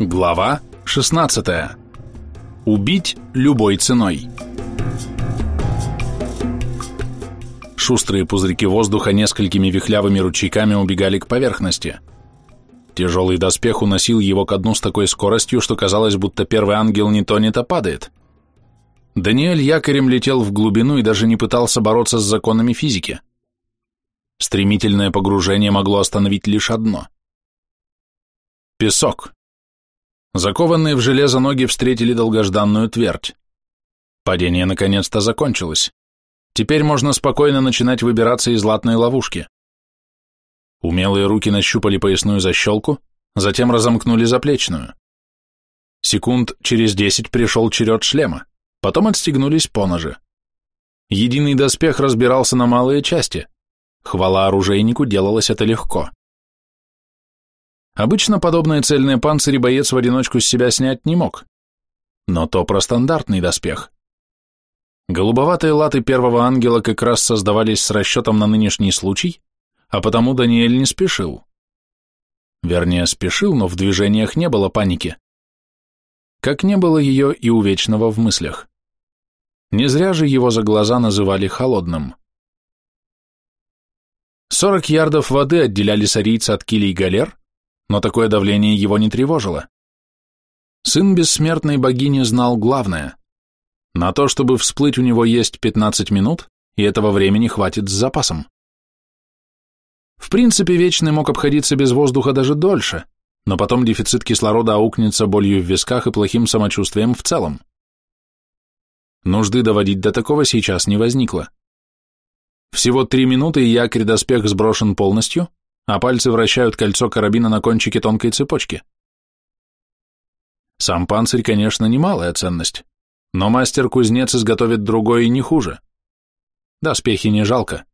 Глава 16. Убить любой ценой. Шустрые пузырьки воздуха несколькими вихлявыми ручейками убегали к поверхности. Тяжелый доспех уносил его ко дну с такой скоростью, что казалось, будто первый ангел не тонет, а падает. Даниэль якорем летел в глубину и даже не пытался бороться с законами физики. Стремительное погружение могло остановить лишь одно. Песок. Закованные в железо ноги встретили долгожданную твердь. Падение наконец-то закончилось. Теперь можно спокойно начинать выбираться из латной ловушки. Умелые руки нащупали поясную защелку, затем разомкнули заплечную. Секунд через десять пришел черед шлема, потом отстегнулись поножи. Единый доспех разбирался на малые части. Хвала оружейнику, делалось это легко. Обычно подобные цельные панцири боец в одиночку с себя снять не мог. Но то про стандартный доспех. Голубоватые латы первого ангела как раз создавались с расчетом на нынешний случай, а потому Даниэль не спешил. Вернее, спешил, но в движениях не было паники. Как не было ее и у Вечного в мыслях. Не зря же его за глаза называли холодным. Сорок ярдов воды отделяли сарийца от килей галер, но такое давление его не тревожило. Сын бессмертной богини знал главное. На то, чтобы всплыть, у него есть 15 минут, и этого времени хватит с запасом. В принципе, Вечный мог обходиться без воздуха даже дольше, но потом дефицит кислорода аукнется болью в висках и плохим самочувствием в целом. Нужды доводить до такого сейчас не возникло. Всего три минуты, и якорь-доспех сброшен полностью, а пальцы вращают кольцо карабина на кончике тонкой цепочки. Сам панцирь, конечно, немалая ценность, но мастер-кузнец изготовит другой и не хуже. Доспехи не жалко.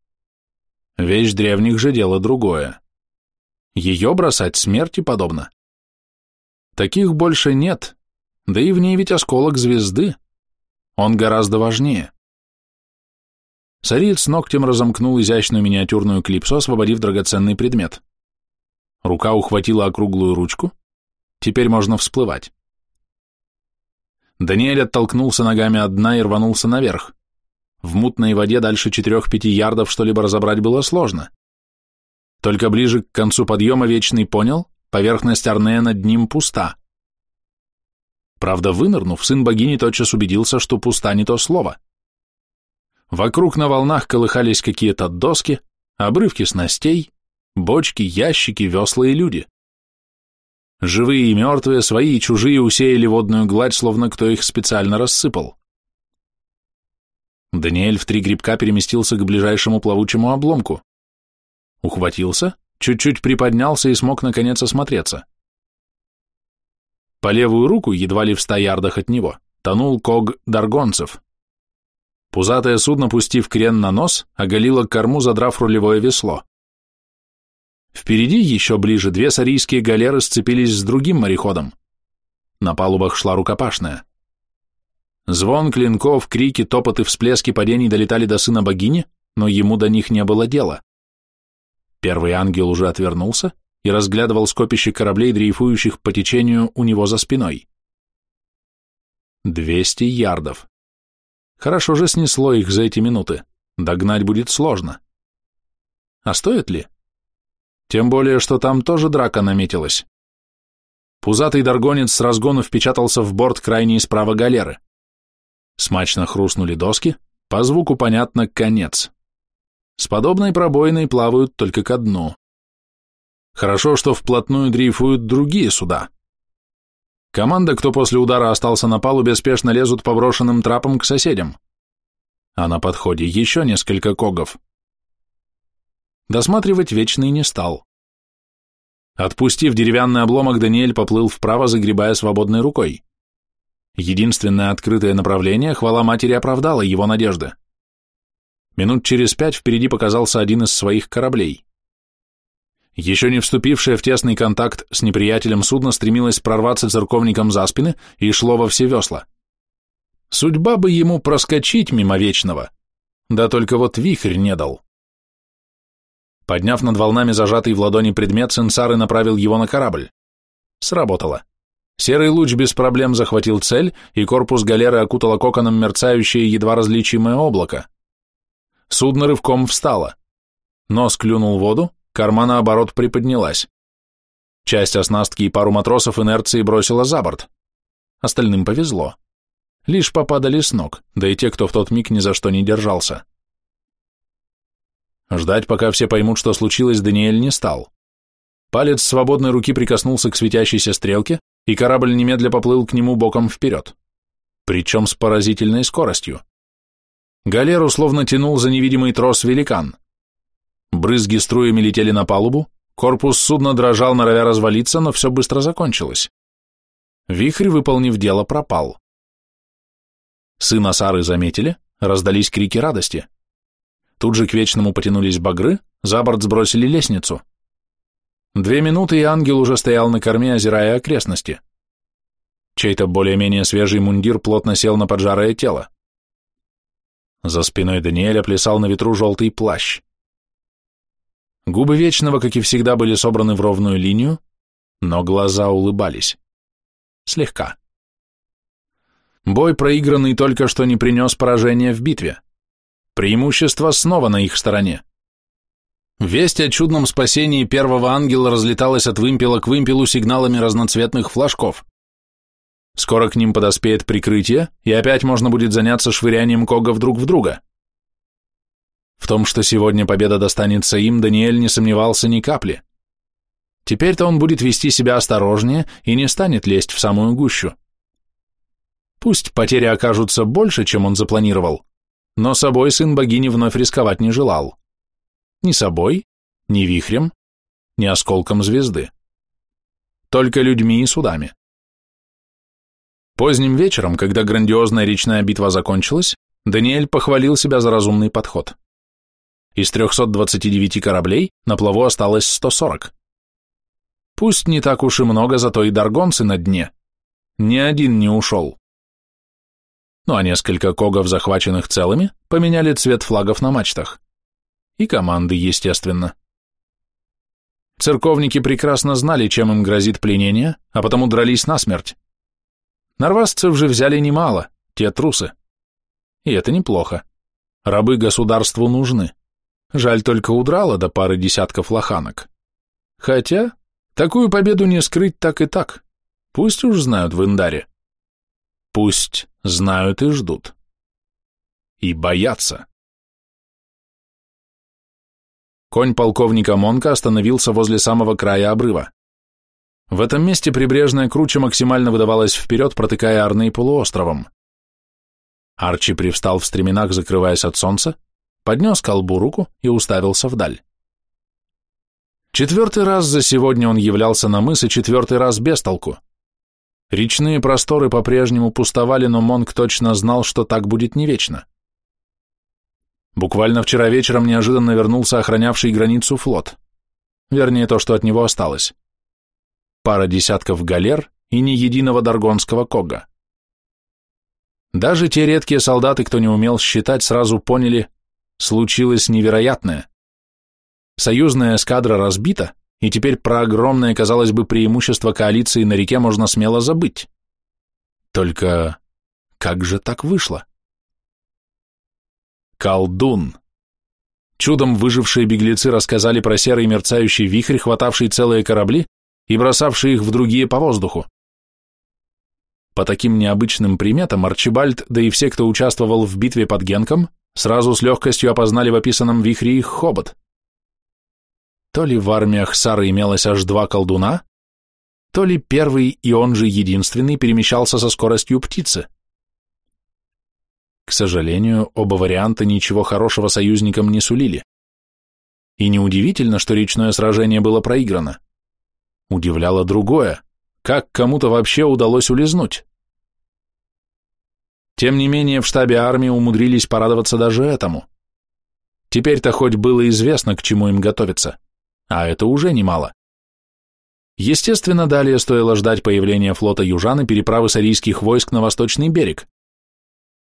Вещь древних же дело другое. Ее бросать смерти подобно. Таких больше нет, да и в ней ведь осколок звезды. Он гораздо важнее. Сариец ногтем разомкнул изящную миниатюрную клипсу, освободив драгоценный предмет. Рука ухватила округлую ручку. Теперь можно всплывать. Даниэль оттолкнулся ногами от дна и рванулся наверх. В мутной воде дальше четырех-пяти ярдов что-либо разобрать было сложно. Только ближе к концу подъема Вечный понял, поверхность Арнея над ним пуста. Правда, вынырнув, сын богини тотчас убедился, что пуста не то слово. Вокруг на волнах колыхались какие-то доски, обрывки снастей, бочки, ящики, весла и люди. Живые и мертвые, свои и чужие усеяли водную гладь, словно кто их специально рассыпал. Даниэль в три грибка переместился к ближайшему плавучему обломку. Ухватился, чуть-чуть приподнялся и смог наконец осмотреться. По левую руку, едва ли в ста ярдах от него, тонул Ког Даргонцев. Пузатое судно, пустив крен на нос, оголило корму, задрав рулевое весло. Впереди, еще ближе, две сарийские галеры сцепились с другим мореходом. На палубах шла рукопашная. Звон клинков, крики, топоты, всплески падений долетали до сына богини, но ему до них не было дела. Первый ангел уже отвернулся и разглядывал скопище кораблей, дрейфующих по течению у него за спиной. Двести ярдов. Хорошо же снесло их за эти минуты. Догнать будет сложно. А стоит ли? Тем более, что там тоже драка наметилась. Пузатый даргонец с разгону впечатался в борт крайней справа галеры. Смачно хрустнули доски, по звуку понятно конец. С подобной пробоиной плавают только ко дну. Хорошо, что вплотную дрейфуют другие суда. Команда, кто после удара остался на палубе, спешно лезут по брошенным трапам к соседям. А на подходе еще несколько когов. Досматривать Вечный не стал. Отпустив деревянный обломок, Даниэль поплыл вправо, загребая свободной рукой. Единственное открытое направление, хвала матери, оправдала его надежды. Минут через пять впереди показался один из своих кораблей. Еще не вступившее в тесный контакт с неприятелем судно стремилось прорваться церковником за спины и шло во все весла. Судьба бы ему проскочить мимо вечного, да только вот вихрь не дал. Подняв над волнами зажатый в ладони предмет, Сенсары направил его на корабль. Сработало. Серый луч без проблем захватил цель, и корпус галеры окутало коконом мерцающее едва различимое облако. Судно рывком встало. Нос клюнул воду, корма наоборот приподнялась. Часть оснастки и пару матросов инерции бросила за борт. Остальным повезло. Лишь попадали с ног, да и те, кто в тот миг ни за что не держался. Ждать, пока все поймут, что случилось, Даниэль не стал. Палец свободной руки прикоснулся к светящейся стрелке, и корабль немедля поплыл к нему боком вперед. Причем с поразительной скоростью. Галеру словно тянул за невидимый трос великан. Брызги струями летели на палубу, корпус судна дрожал, норовя развалиться, но все быстро закончилось. Вихрь, выполнив дело, пропал. Сына Сары заметили, раздались крики радости. Тут же к вечному потянулись багры, за борт сбросили лестницу. Две минуты, и ангел уже стоял на корме, озирая окрестности. Чей-то более-менее свежий мундир плотно сел на поджарое тело. За спиной Даниэля плясал на ветру желтый плащ. Губы Вечного, как и всегда, были собраны в ровную линию, но глаза улыбались. Слегка. Бой, проигранный только что не принес поражения в битве. Преимущество снова на их стороне. Весть о чудном спасении первого ангела разлеталась от вымпела к вымпелу сигналами разноцветных флажков. Скоро к ним подоспеет прикрытие, и опять можно будет заняться швырянием когов друг в друга. В том, что сегодня победа достанется им, Даниэль не сомневался ни капли. Теперь-то он будет вести себя осторожнее и не станет лезть в самую гущу. Пусть потери окажутся больше, чем он запланировал, но собой сын богини вновь рисковать не желал. Ни собой, ни вихрем, ни осколком звезды. Только людьми и судами. Поздним вечером, когда грандиозная речная битва закончилась, Даниэль похвалил себя за разумный подход. Из 329 кораблей на плаву осталось 140. Пусть не так уж и много, зато и даргонцы на дне. Ни один не ушел ну а несколько когов, захваченных целыми, поменяли цвет флагов на мачтах. И команды, естественно. Церковники прекрасно знали, чем им грозит пленение, а потому дрались насмерть. Нарвасцев же взяли немало, те трусы. И это неплохо. Рабы государству нужны. Жаль только удрало до пары десятков лоханок. Хотя, такую победу не скрыть так и так. Пусть уж знают в Индаре. Пусть знают и ждут. И боятся. Конь полковника Монка остановился возле самого края обрыва. В этом месте прибрежная круча максимально выдавалась вперед, протыкая Арней полуостровом. Арчи привстал в стременах, закрываясь от солнца, поднес колбу руку и уставился вдаль. Четвертый раз за сегодня он являлся на мыс и четвертый раз без толку. Речные просторы по-прежнему пустовали, но Монк точно знал, что так будет не вечно. Буквально вчера вечером неожиданно вернулся охранявший границу флот. Вернее, то, что от него осталось. Пара десятков галер и ни единого даргонского кога. Даже те редкие солдаты, кто не умел считать, сразу поняли, случилось невероятное. Союзная эскадра разбита, и теперь про огромное, казалось бы, преимущество коалиции на реке можно смело забыть. Только как же так вышло? Колдун. Чудом выжившие беглецы рассказали про серый мерцающий вихрь, хватавший целые корабли и бросавший их в другие по воздуху. По таким необычным приметам Арчибальд, да и все, кто участвовал в битве под Генком, сразу с легкостью опознали в описанном вихре их хобот. То ли в армиях Сары имелось аж два колдуна, то ли первый и он же единственный перемещался со скоростью птицы. К сожалению, оба варианта ничего хорошего союзникам не сулили. И неудивительно, что речное сражение было проиграно. Удивляло другое, как кому-то вообще удалось улизнуть. Тем не менее, в штабе армии умудрились порадоваться даже этому. Теперь-то хоть было известно, к чему им готовиться а это уже немало. Естественно, далее стоило ждать появления флота южан и переправы сарийских войск на восточный берег.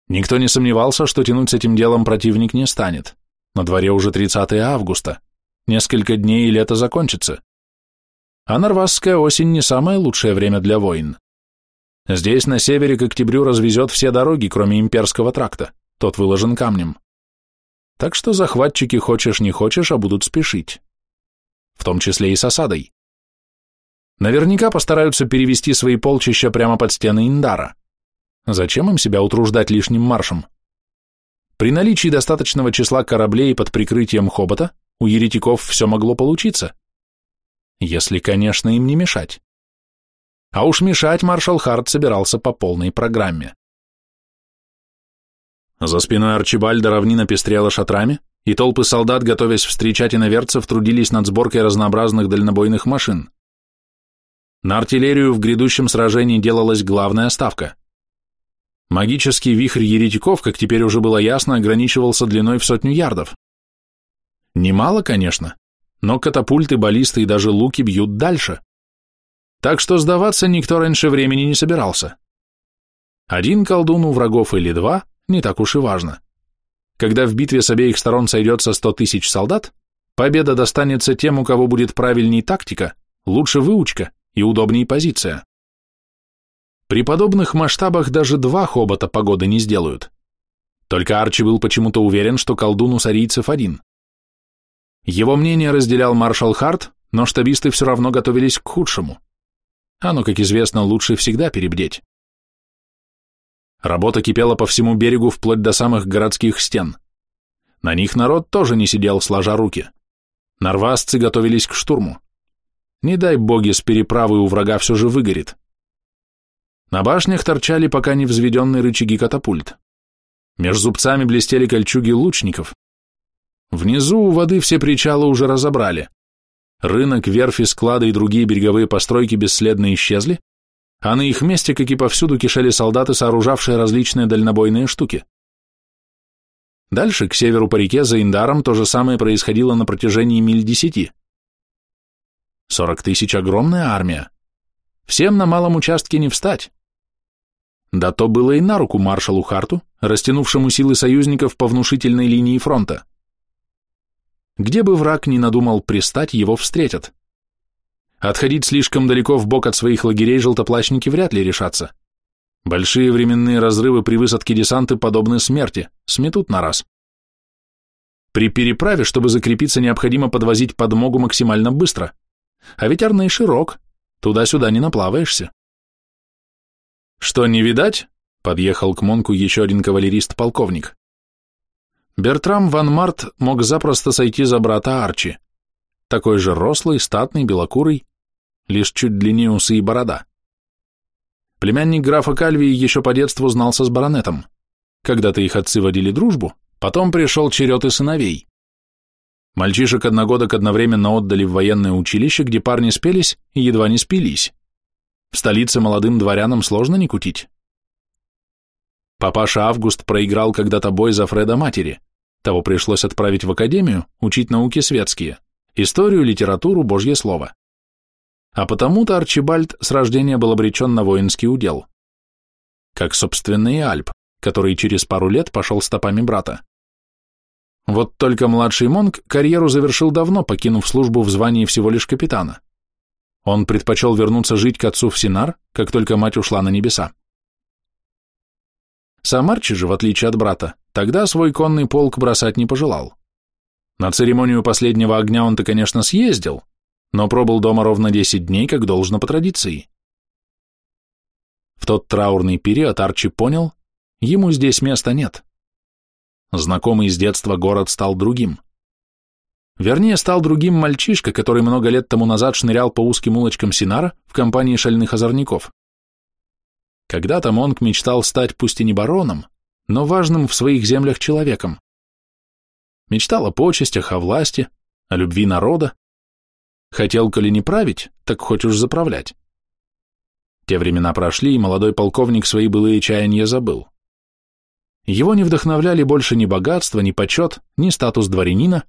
Никто не сомневался, что тянуть с этим делом противник не станет. На дворе уже 30 августа. Несколько дней и лето закончится. А норвасская осень не самое лучшее время для войн. Здесь, на севере, к октябрю развезет все дороги, кроме имперского тракта, тот выложен камнем. Так что захватчики, хочешь не хочешь, а будут спешить. В том числе и с осадой. Наверняка постараются перевести свои полчища прямо под стены Индара. Зачем им себя утруждать лишним маршем? При наличии достаточного числа кораблей под прикрытием хобота у еретиков все могло получиться. Если, конечно, им не мешать. А уж мешать маршал Харт собирался по полной программе. За спиной Арчибальда равнина пестрела шатрами, и толпы солдат, готовясь встречать иноверцев, трудились над сборкой разнообразных дальнобойных машин. На артиллерию в грядущем сражении делалась главная ставка. Магический вихрь еретиков, как теперь уже было ясно, ограничивался длиной в сотню ярдов. Немало, конечно, но катапульты, баллисты и даже луки бьют дальше. Так что сдаваться никто раньше времени не собирался. Один колдун у врагов или два, не так уж и важно. Когда в битве с обеих сторон сойдется сто тысяч солдат, победа достанется тем, у кого будет правильней тактика, лучше выучка и удобнее позиция. При подобных масштабах даже два хобота погоды не сделают. Только Арчи был почему-то уверен, что колдун у сарийцев один. Его мнение разделял маршал Харт, но штабисты все равно готовились к худшему. Оно, как известно, лучше всегда перебдеть. Работа кипела по всему берегу вплоть до самых городских стен. На них народ тоже не сидел, сложа руки. Нарвасцы готовились к штурму. Не дай боги, с переправы у врага все же выгорит. На башнях торчали пока не взведенные рычаги катапульт. Меж зубцами блестели кольчуги лучников. Внизу у воды все причалы уже разобрали. Рынок, верфи, склады и другие береговые постройки бесследно исчезли, а на их месте, как и повсюду, кишели солдаты, сооружавшие различные дальнобойные штуки. Дальше, к северу по реке, за Индаром, то же самое происходило на протяжении миль десяти. Сорок тысяч – огромная армия. Всем на малом участке не встать. Да то было и на руку маршалу Харту, растянувшему силы союзников по внушительной линии фронта. Где бы враг ни надумал пристать, его встретят. Отходить слишком далеко в бок от своих лагерей желтоплащники вряд ли решатся. Большие временные разрывы при высадке десанты подобны смерти, сметут на раз. При переправе, чтобы закрепиться, необходимо подвозить подмогу максимально быстро. А ведь Арней широк, туда-сюда не наплаваешься. Что не видать? Подъехал к Монку еще один кавалерист-полковник. Бертрам Ван Март мог запросто сойти за брата Арчи. Такой же рослый, статный, белокурый, лишь чуть длиннее усы и борода. Племянник графа Кальвии еще по детству знался с баронетом. Когда-то их отцы водили дружбу, потом пришел черед и сыновей. Мальчишек одногодок одновременно отдали в военное училище, где парни спелись и едва не спились. В столице молодым дворянам сложно не кутить. Папаша Август проиграл когда-то бой за Фреда матери. Того пришлось отправить в академию, учить науки светские, историю, литературу, божье слово. А потому-то Арчибальд с рождения был обречен на воинский удел. Как, собственно, Альп, который через пару лет пошел стопами брата. Вот только младший Монг карьеру завершил давно, покинув службу в звании всего лишь капитана. Он предпочел вернуться жить к отцу в Синар, как только мать ушла на небеса. Сам Арчи же, в отличие от брата, тогда свой конный полк бросать не пожелал. На церемонию последнего огня он-то, конечно, съездил, но пробыл дома ровно 10 дней, как должно по традиции. В тот траурный период Арчи понял, ему здесь места нет. Знакомый с детства город стал другим. Вернее, стал другим мальчишка, который много лет тому назад шнырял по узким улочкам Синара в компании шальных озорников. Когда-то Монк мечтал стать пусть и не бароном, но важным в своих землях человеком. Мечтал о почестях, о власти, о любви народа. Хотел, коли не править, так хоть уж заправлять. Те времена прошли, и молодой полковник свои былые чаяния забыл. Его не вдохновляли больше ни богатство, ни почет, ни статус дворянина.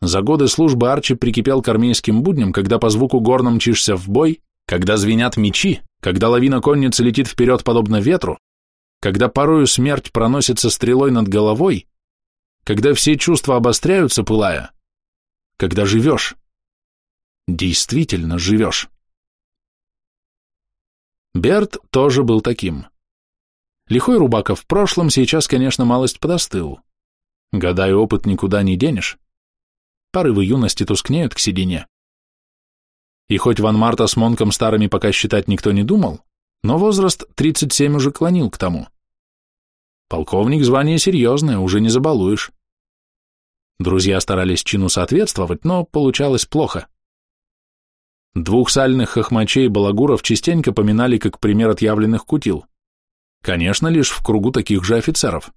За годы службы Арчи прикипел к армейским будням, когда по звуку гор мчишься в бой, когда звенят мечи, когда лавина конницы летит вперед подобно ветру, когда порою смерть проносится стрелой над головой, когда все чувства обостряются, пылая, когда живешь, действительно живешь. Берт тоже был таким. Лихой Рубаков в прошлом сейчас, конечно, малость подостыл. Года и опыт никуда не денешь. Порывы юности тускнеют к седине. И хоть Ван Марта с Монком старыми пока считать никто не думал, но возраст 37 уже клонил к тому. Полковник звание серьезное, уже не забалуешь. Друзья старались чину соответствовать, но получалось плохо. Двух сальных хохмачей балагуров частенько поминали как пример отъявленных кутил. Конечно, лишь в кругу таких же офицеров.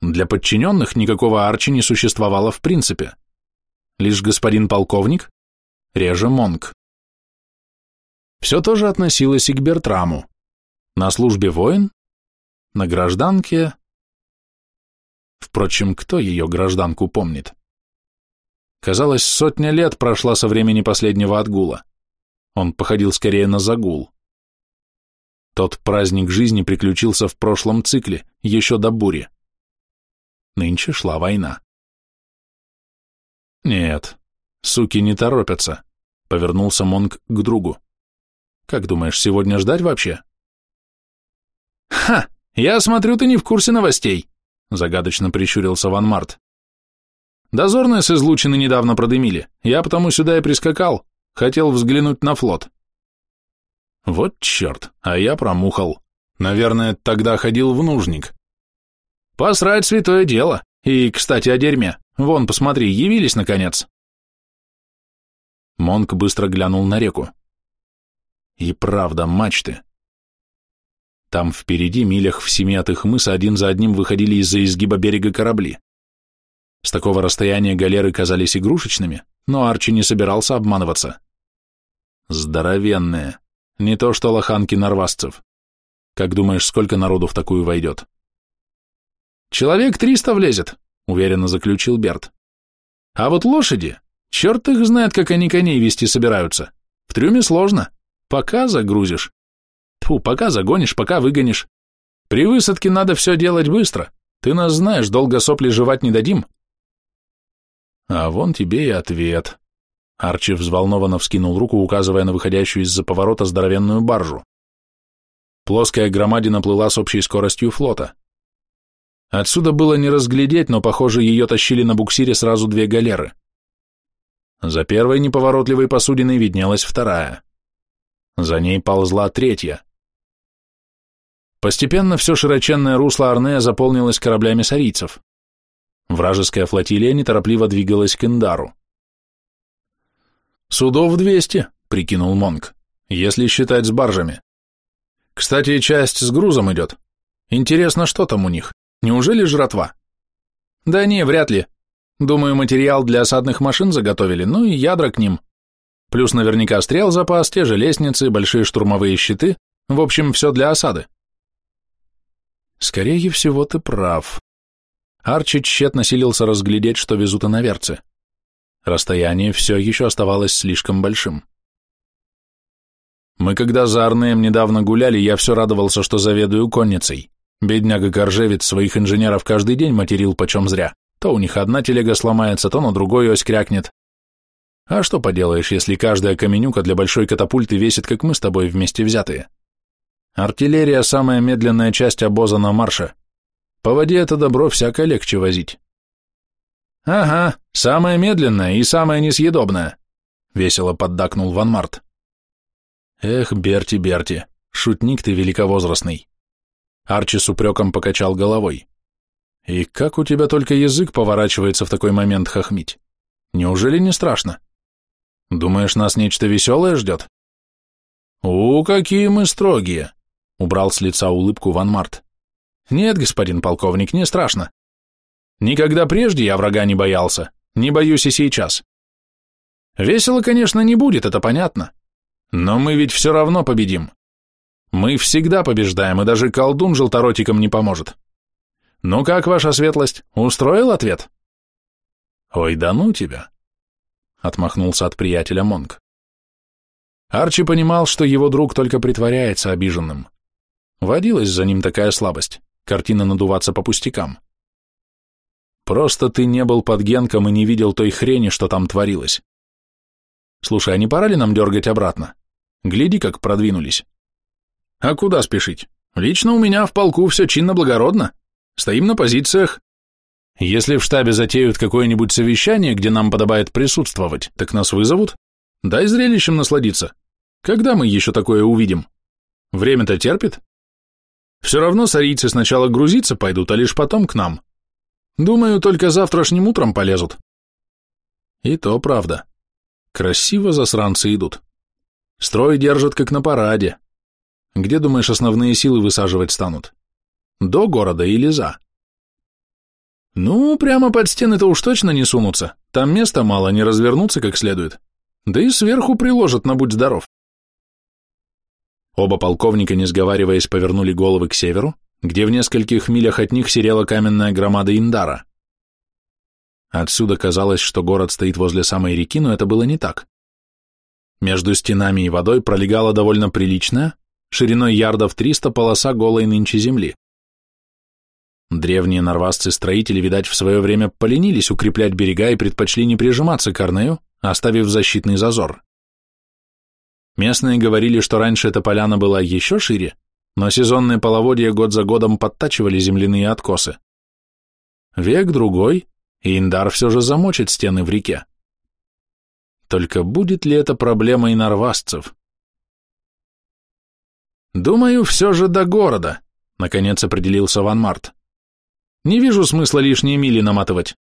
Для подчиненных никакого арчи не существовало в принципе. Лишь господин полковник, реже монг. Все тоже относилось и к Бертраму. На службе воин, на гражданке Впрочем, кто ее гражданку помнит? Казалось, сотня лет прошла со времени последнего отгула. Он походил скорее на загул. Тот праздник жизни приключился в прошлом цикле, еще до бури. Нынче шла война. Нет, суки не торопятся, повернулся Монг к другу. Как думаешь, сегодня ждать вообще? Ха, я смотрю, ты не в курсе новостей, Загадочно прищурился Ван Март. Дозорные с излучины недавно продымили. Я потому сюда и прискакал. Хотел взглянуть на флот. Вот черт, а я промухал. Наверное, тогда ходил в нужник. Посрать святое дело. И, кстати, о дерьме. Вон, посмотри, явились наконец. Монк быстро глянул на реку. И правда, мачты. Там впереди, милях в семи от их мыса, один за одним выходили из-за изгиба берега корабли. С такого расстояния галеры казались игрушечными, но Арчи не собирался обманываться. Здоровенные. Не то что лоханки норвасцев. Как думаешь, сколько народу в такую войдет? Человек триста влезет, уверенно заключил Берт. А вот лошади, черт их знает, как они коней вести собираются. В трюме сложно. Пока загрузишь. Тьфу, пока загонишь, пока выгонишь. При высадке надо все делать быстро. Ты нас знаешь, долго сопли жевать не дадим. А вон тебе и ответ. Арчи взволнованно вскинул руку, указывая на выходящую из-за поворота здоровенную баржу. Плоская громадина плыла с общей скоростью флота. Отсюда было не разглядеть, но, похоже, ее тащили на буксире сразу две галеры. За первой неповоротливой посудиной виднелась вторая. За ней ползла третья. Постепенно все широченное русло Арнея заполнилось кораблями сарийцев. Вражеская флотилия неторопливо двигалась к Индару. «Судов двести», — прикинул Монг, — «если считать с баржами. Кстати, часть с грузом идет. Интересно, что там у них? Неужели жратва?» «Да не, вряд ли. Думаю, материал для осадных машин заготовили, ну и ядра к ним. Плюс наверняка стрел запас, те же лестницы, большие штурмовые щиты, в общем, все для осады. Скорее всего, ты прав. Арчи тщетно силился разглядеть, что везут иноверцы. Расстояние все еще оставалось слишком большим. Мы когда за Арнеем недавно гуляли, я все радовался, что заведую конницей. Бедняга Коржевец своих инженеров каждый день материл почем зря. То у них одна телега сломается, то на другой ось крякнет. А что поделаешь, если каждая каменюка для большой катапульты весит, как мы с тобой вместе взятые? Артиллерия – самая медленная часть обоза на марше. По воде это добро всяко легче возить. Ага, самая медленная и самая несъедобная, весело поддакнул Ван Март. Эх, Берти, Берти, шутник ты великовозрастный. Арчи с упреком покачал головой. И как у тебя только язык поворачивается в такой момент хохмить? Неужели не страшно? Думаешь, нас нечто веселое ждет? «У, какие мы строгие!» Убрал с лица улыбку Ван Март. Нет, господин полковник, не страшно. Никогда прежде я врага не боялся, не боюсь и сейчас. Весело, конечно, не будет, это понятно. Но мы ведь все равно победим. Мы всегда побеждаем, и даже колдун желторотиком не поможет. Ну как, ваша светлость, устроил ответ? Ой, да ну тебя, отмахнулся от приятеля Монг. Арчи понимал, что его друг только притворяется обиженным. Водилась за ним такая слабость, картина надуваться по пустякам. Просто ты не был под Генком и не видел той хрени, что там творилось. Слушай, а не пора ли нам дергать обратно? Гляди, как продвинулись. А куда спешить? Лично у меня в полку все чинно-благородно. Стоим на позициях. Если в штабе затеют какое-нибудь совещание, где нам подобает присутствовать, так нас вызовут. Дай зрелищем насладиться. Когда мы еще такое увидим? Время-то терпит. Все равно сарийцы сначала грузиться пойдут, а лишь потом к нам. Думаю, только завтрашним утром полезут. И то правда. Красиво засранцы идут. Строй держат, как на параде. Где, думаешь, основные силы высаживать станут? До города или за? Ну, прямо под стены-то уж точно не сунутся. Там места мало, не развернуться как следует. Да и сверху приложат на будь здоров. Оба полковника, не сговариваясь, повернули головы к северу, где в нескольких милях от них серела каменная громада Индара. Отсюда казалось, что город стоит возле самой реки, но это было не так. Между стенами и водой пролегала довольно приличная, шириной ярдов 300 полоса голой нынче земли. Древние норвасцы-строители, видать, в свое время поленились укреплять берега и предпочли не прижиматься к Арнею, оставив защитный зазор. Местные говорили, что раньше эта поляна была еще шире, но сезонные половодья год за годом подтачивали земляные откосы. Век-другой, и Индар все же замочит стены в реке. Только будет ли это проблемой норвасцев? «Думаю, все же до города», — наконец определился Ван Март. «Не вижу смысла лишние мили наматывать.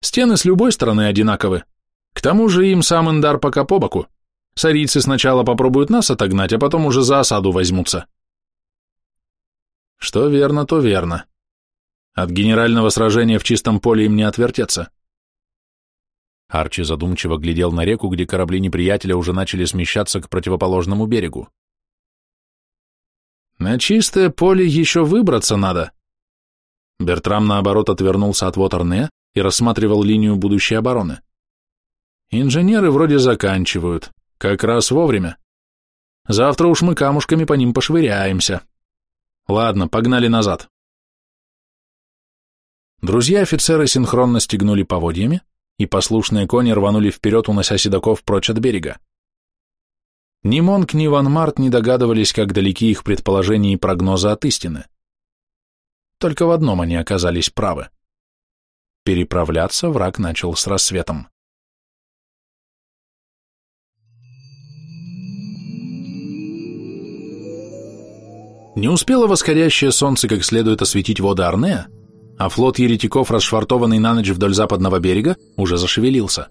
Стены с любой стороны одинаковы. К тому же им сам Индар пока по боку. Сарийцы сначала попробуют нас отогнать, а потом уже за осаду возьмутся». Что верно, то верно. От генерального сражения в чистом поле им не отвертеться. Арчи задумчиво глядел на реку, где корабли неприятеля уже начали смещаться к противоположному берегу. На чистое поле еще выбраться надо. Бертрам, наоборот, отвернулся от Вотерне и рассматривал линию будущей обороны. Инженеры вроде заканчивают, как раз вовремя. Завтра уж мы камушками по ним пошвыряемся. Ладно, погнали назад. Друзья-офицеры синхронно стегнули поводьями, и послушные кони рванули вперед, унося седаков прочь от берега. Ни Монк, ни Ван Март не догадывались, как далеки их предположения и прогнозы от истины. Только в одном они оказались правы. Переправляться враг начал с рассветом. Не успело восходящее солнце как следует осветить воды Арнея, а флот еретиков, расшвартованный на ночь вдоль западного берега, уже зашевелился.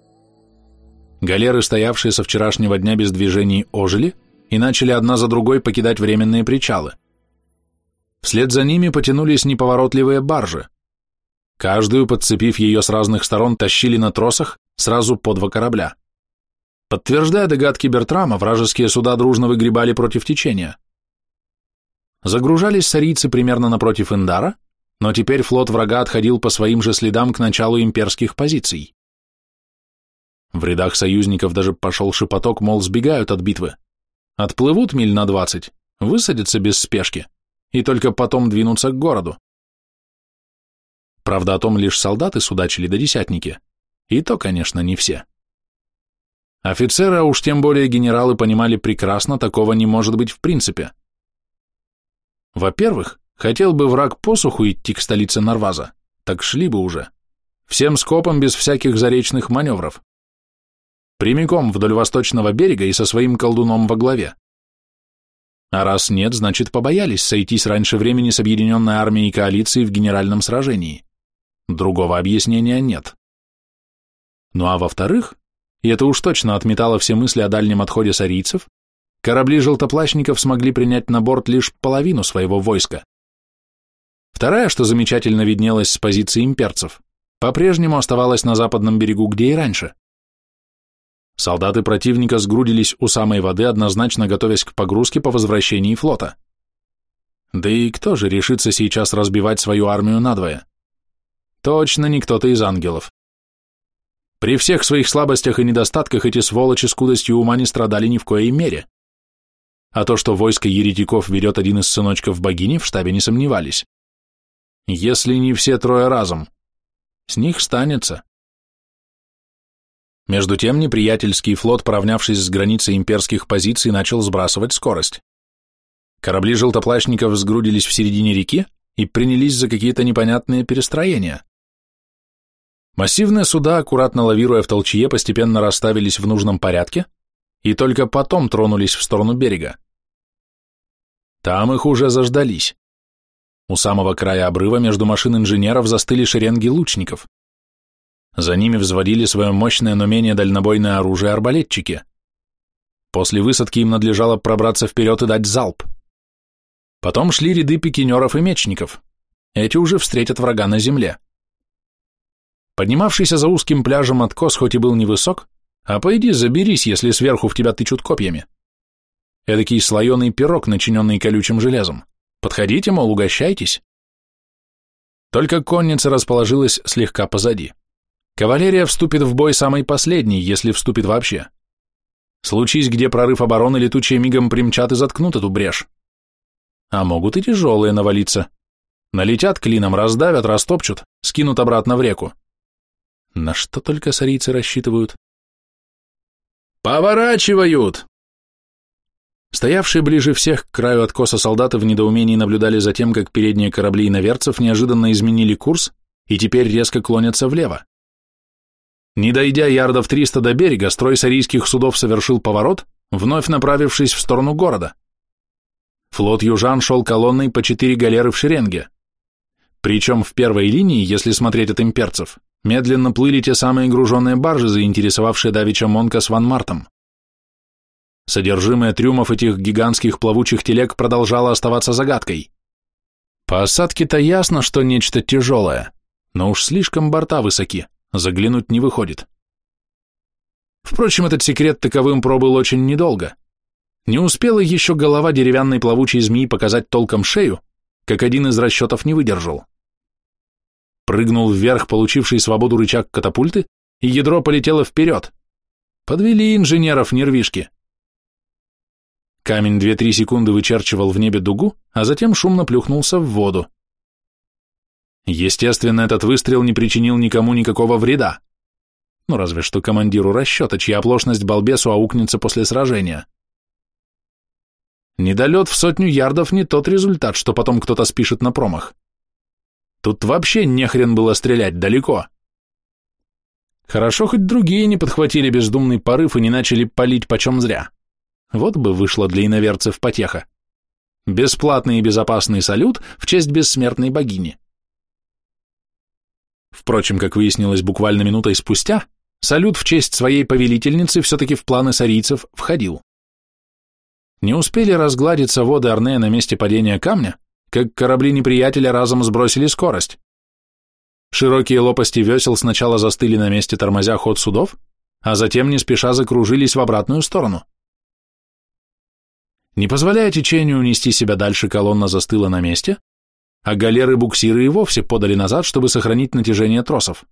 Галеры, стоявшие со вчерашнего дня без движений, ожили и начали одна за другой покидать временные причалы. Вслед за ними потянулись неповоротливые баржи. Каждую, подцепив ее с разных сторон, тащили на тросах сразу по два корабля. Подтверждая догадки Бертрама, вражеские суда дружно выгребали против течения. Загружались сарийцы примерно напротив Индара, но теперь флот врага отходил по своим же следам к началу имперских позиций. В рядах союзников даже пошел шепоток, мол, сбегают от битвы. Отплывут миль на двадцать, высадятся без спешки, и только потом двинутся к городу. Правда, о том лишь солдаты судачили до десятники. И то, конечно, не все. Офицеры, а уж тем более генералы, понимали прекрасно, такого не может быть в принципе. Во-первых, хотел бы враг посуху идти к столице Нарваза, так шли бы уже. Всем скопом без всяких заречных маневров прямиком вдоль восточного берега и со своим колдуном во главе. А раз нет, значит побоялись сойтись раньше времени с объединенной армией коалиции в генеральном сражении. Другого объяснения нет. Ну а во-вторых, и это уж точно отметало все мысли о дальнем отходе сарийцев, корабли желтоплащников смогли принять на борт лишь половину своего войска. Вторая, что замечательно виднелась с позиции имперцев, по-прежнему оставалась на западном берегу, где и раньше. Солдаты противника сгрудились у самой воды, однозначно готовясь к погрузке по возвращении флота. Да и кто же решится сейчас разбивать свою армию надвое? Точно не кто-то из ангелов. При всех своих слабостях и недостатках эти сволочи скудостью ума не страдали ни в коей мере. А то, что войско еретиков ведет один из сыночков богини, в штабе не сомневались. Если не все трое разом. С них станется. Между тем неприятельский флот, поравнявшись с границей имперских позиций, начал сбрасывать скорость. Корабли желтоплащников сгрудились в середине реки и принялись за какие-то непонятные перестроения. Массивные суда, аккуратно лавируя в толчье, постепенно расставились в нужном порядке и только потом тронулись в сторону берега. Там их уже заждались. У самого края обрыва между машин инженеров застыли шеренги лучников. За ними взводили свое мощное, но менее дальнобойное оружие арбалетчики. После высадки им надлежало пробраться вперед и дать залп. Потом шли ряды пикинеров и мечников. Эти уже встретят врага на земле. Поднимавшийся за узким пляжем откос хоть и был невысок, а пойди заберись, если сверху в тебя тычут копьями. Эдакий слоеный пирог, начиненный колючим железом. Подходите, мол, угощайтесь. Только конница расположилась слегка позади. Кавалерия вступит в бой самый последний, если вступит вообще. Случись, где прорыв обороны, летучие мигом примчат и заткнут эту брешь. А могут и тяжелые навалиться. Налетят клином, раздавят, растопчут, скинут обратно в реку. На что только сарийцы рассчитывают? «Поворачивают!» Стоявшие ближе всех к краю откоса солдаты в недоумении наблюдали за тем, как передние корабли иноверцев неожиданно изменили курс и теперь резко клонятся влево. Не дойдя ярдов 300 до берега, строй сарийских судов совершил поворот, вновь направившись в сторону города. Флот южан шел колонной по четыре галеры в шеренге. Причем в первой линии, если смотреть от имперцев, медленно плыли те самые груженные баржи, заинтересовавшие давеча Монка с Ван Мартом. Содержимое трюмов этих гигантских плавучих телег продолжало оставаться загадкой. По осадке-то ясно, что нечто тяжелое, но уж слишком борта высоки. Заглянуть не выходит. Впрочем, этот секрет таковым пробыл очень недолго. Не успела еще голова деревянной плавучей змеи показать толком шею, как один из расчетов не выдержал. Прыгнул вверх, получивший свободу рычаг катапульты, и ядро полетело вперед. Подвели инженеров нервишки. Камень две-три секунды вычерчивал в небе дугу, а затем шумно плюхнулся в воду. Естественно, этот выстрел не причинил никому никакого вреда. Ну, разве что командиру расчета, чья оплошность балбесу аукнется после сражения. Недолет в сотню ярдов не тот результат, что потом кто-то спишет на промах. Тут вообще нехрен было стрелять далеко. Хорошо, хоть другие не подхватили бездумный порыв и не начали палить почем зря. Вот бы вышло для иноверцев потеха. Бесплатный и безопасный салют в честь бессмертной богини. Впрочем, как выяснилось буквально минутой спустя, салют в честь своей повелительницы все-таки в планы сарийцев входил. Не успели разгладиться воды Арнея на месте падения камня, как корабли неприятеля разом сбросили скорость. Широкие лопасти весел сначала застыли на месте, тормозя ход судов, а затем не спеша закружились в обратную сторону. Не позволяя течению унести себя дальше, колонна застыла на месте, а галеры-буксиры и вовсе подали назад, чтобы сохранить натяжение тросов.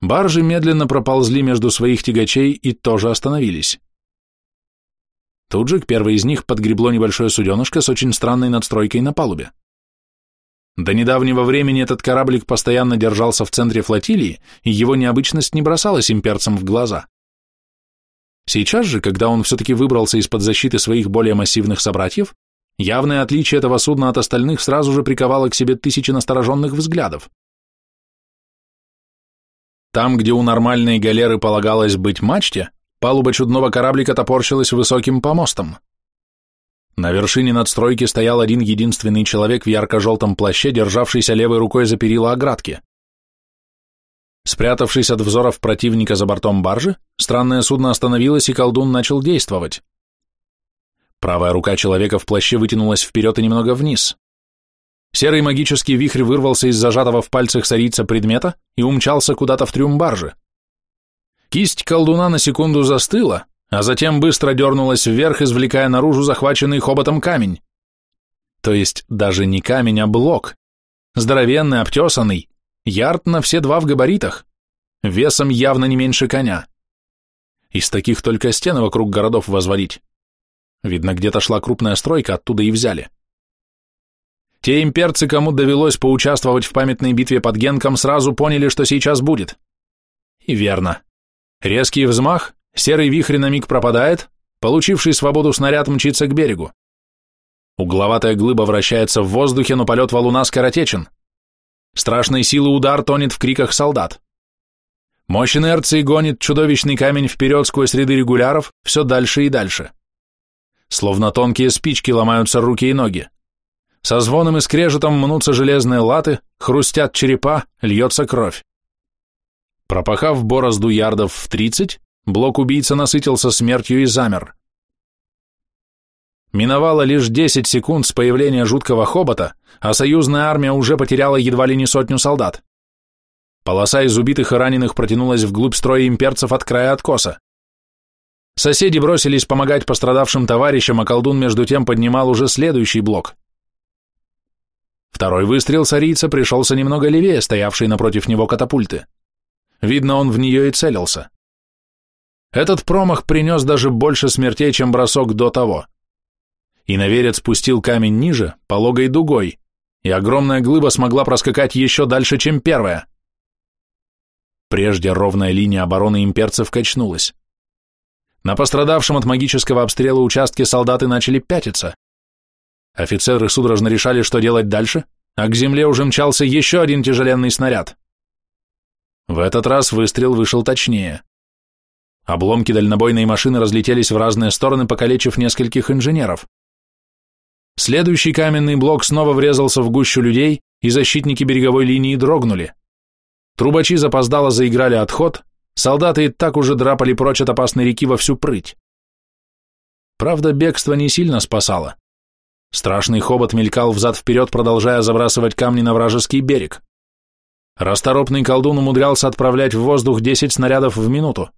Баржи медленно проползли между своих тягачей и тоже остановились. Тут же к первой из них подгребло небольшое суденышко с очень странной надстройкой на палубе. До недавнего времени этот кораблик постоянно держался в центре флотилии, и его необычность не бросалась имперцам в глаза. Сейчас же, когда он все-таки выбрался из-под защиты своих более массивных собратьев, Явное отличие этого судна от остальных сразу же приковало к себе тысячи настороженных взглядов. Там, где у нормальной галеры полагалось быть мачте, палуба чудного кораблика топорщилась высоким помостом. На вершине надстройки стоял один единственный человек в ярко-желтом плаще, державшийся левой рукой за перила оградки. Спрятавшись от взоров противника за бортом баржи, странное судно остановилось, и колдун начал действовать. Правая рука человека в плаще вытянулась вперед и немного вниз. Серый магический вихрь вырвался из зажатого в пальцах царица предмета и умчался куда-то в трюм баржи. Кисть колдуна на секунду застыла, а затем быстро дернулась вверх, извлекая наружу захваченный хоботом камень. То есть даже не камень, а блок. Здоровенный, обтесанный, ярд на все два в габаритах, весом явно не меньше коня. Из таких только стены вокруг городов возводить. Видно, где-то шла крупная стройка, оттуда и взяли. Те имперцы, кому довелось поучаствовать в памятной битве под Генком, сразу поняли, что сейчас будет. И верно. Резкий взмах, серый вихрь на миг пропадает, получивший свободу снаряд мчится к берегу. Угловатая глыба вращается в воздухе, но полет валуна скоротечен. Страшной силы удар тонет в криках солдат. Мощь инерции гонит чудовищный камень вперед сквозь ряды регуляров, все дальше и дальше. Словно тонкие спички ломаются руки и ноги. Со звоном и скрежетом мнутся железные латы, хрустят черепа, льется кровь. Пропахав борозду ярдов в тридцать, блок убийца насытился смертью и замер. Миновало лишь десять секунд с появления жуткого хобота, а союзная армия уже потеряла едва ли не сотню солдат. Полоса из убитых и раненых протянулась вглубь строя имперцев от края откоса. Соседи бросились помогать пострадавшим товарищам, а колдун между тем поднимал уже следующий блок. Второй выстрел сарийца пришелся немного левее, стоявшей напротив него катапульты. Видно, он в нее и целился. Этот промах принес даже больше смертей, чем бросок до того. Иноверец спустил камень ниже, пологой дугой, и огромная глыба смогла проскакать еще дальше, чем первая. Прежде ровная линия обороны имперцев качнулась. На пострадавшем от магического обстрела участке солдаты начали пятиться. Офицеры судорожно решали, что делать дальше, а к земле уже мчался еще один тяжеленный снаряд. В этот раз выстрел вышел точнее. Обломки дальнобойной машины разлетелись в разные стороны, покалечив нескольких инженеров. Следующий каменный блок снова врезался в гущу людей, и защитники береговой линии дрогнули. Трубачи запоздало заиграли отход, солдаты и так уже драпали прочь от опасной реки во всю прыть. Правда, бегство не сильно спасало. Страшный хобот мелькал взад-вперед, продолжая забрасывать камни на вражеский берег. Расторопный колдун умудрялся отправлять в воздух 10 снарядов в минуту.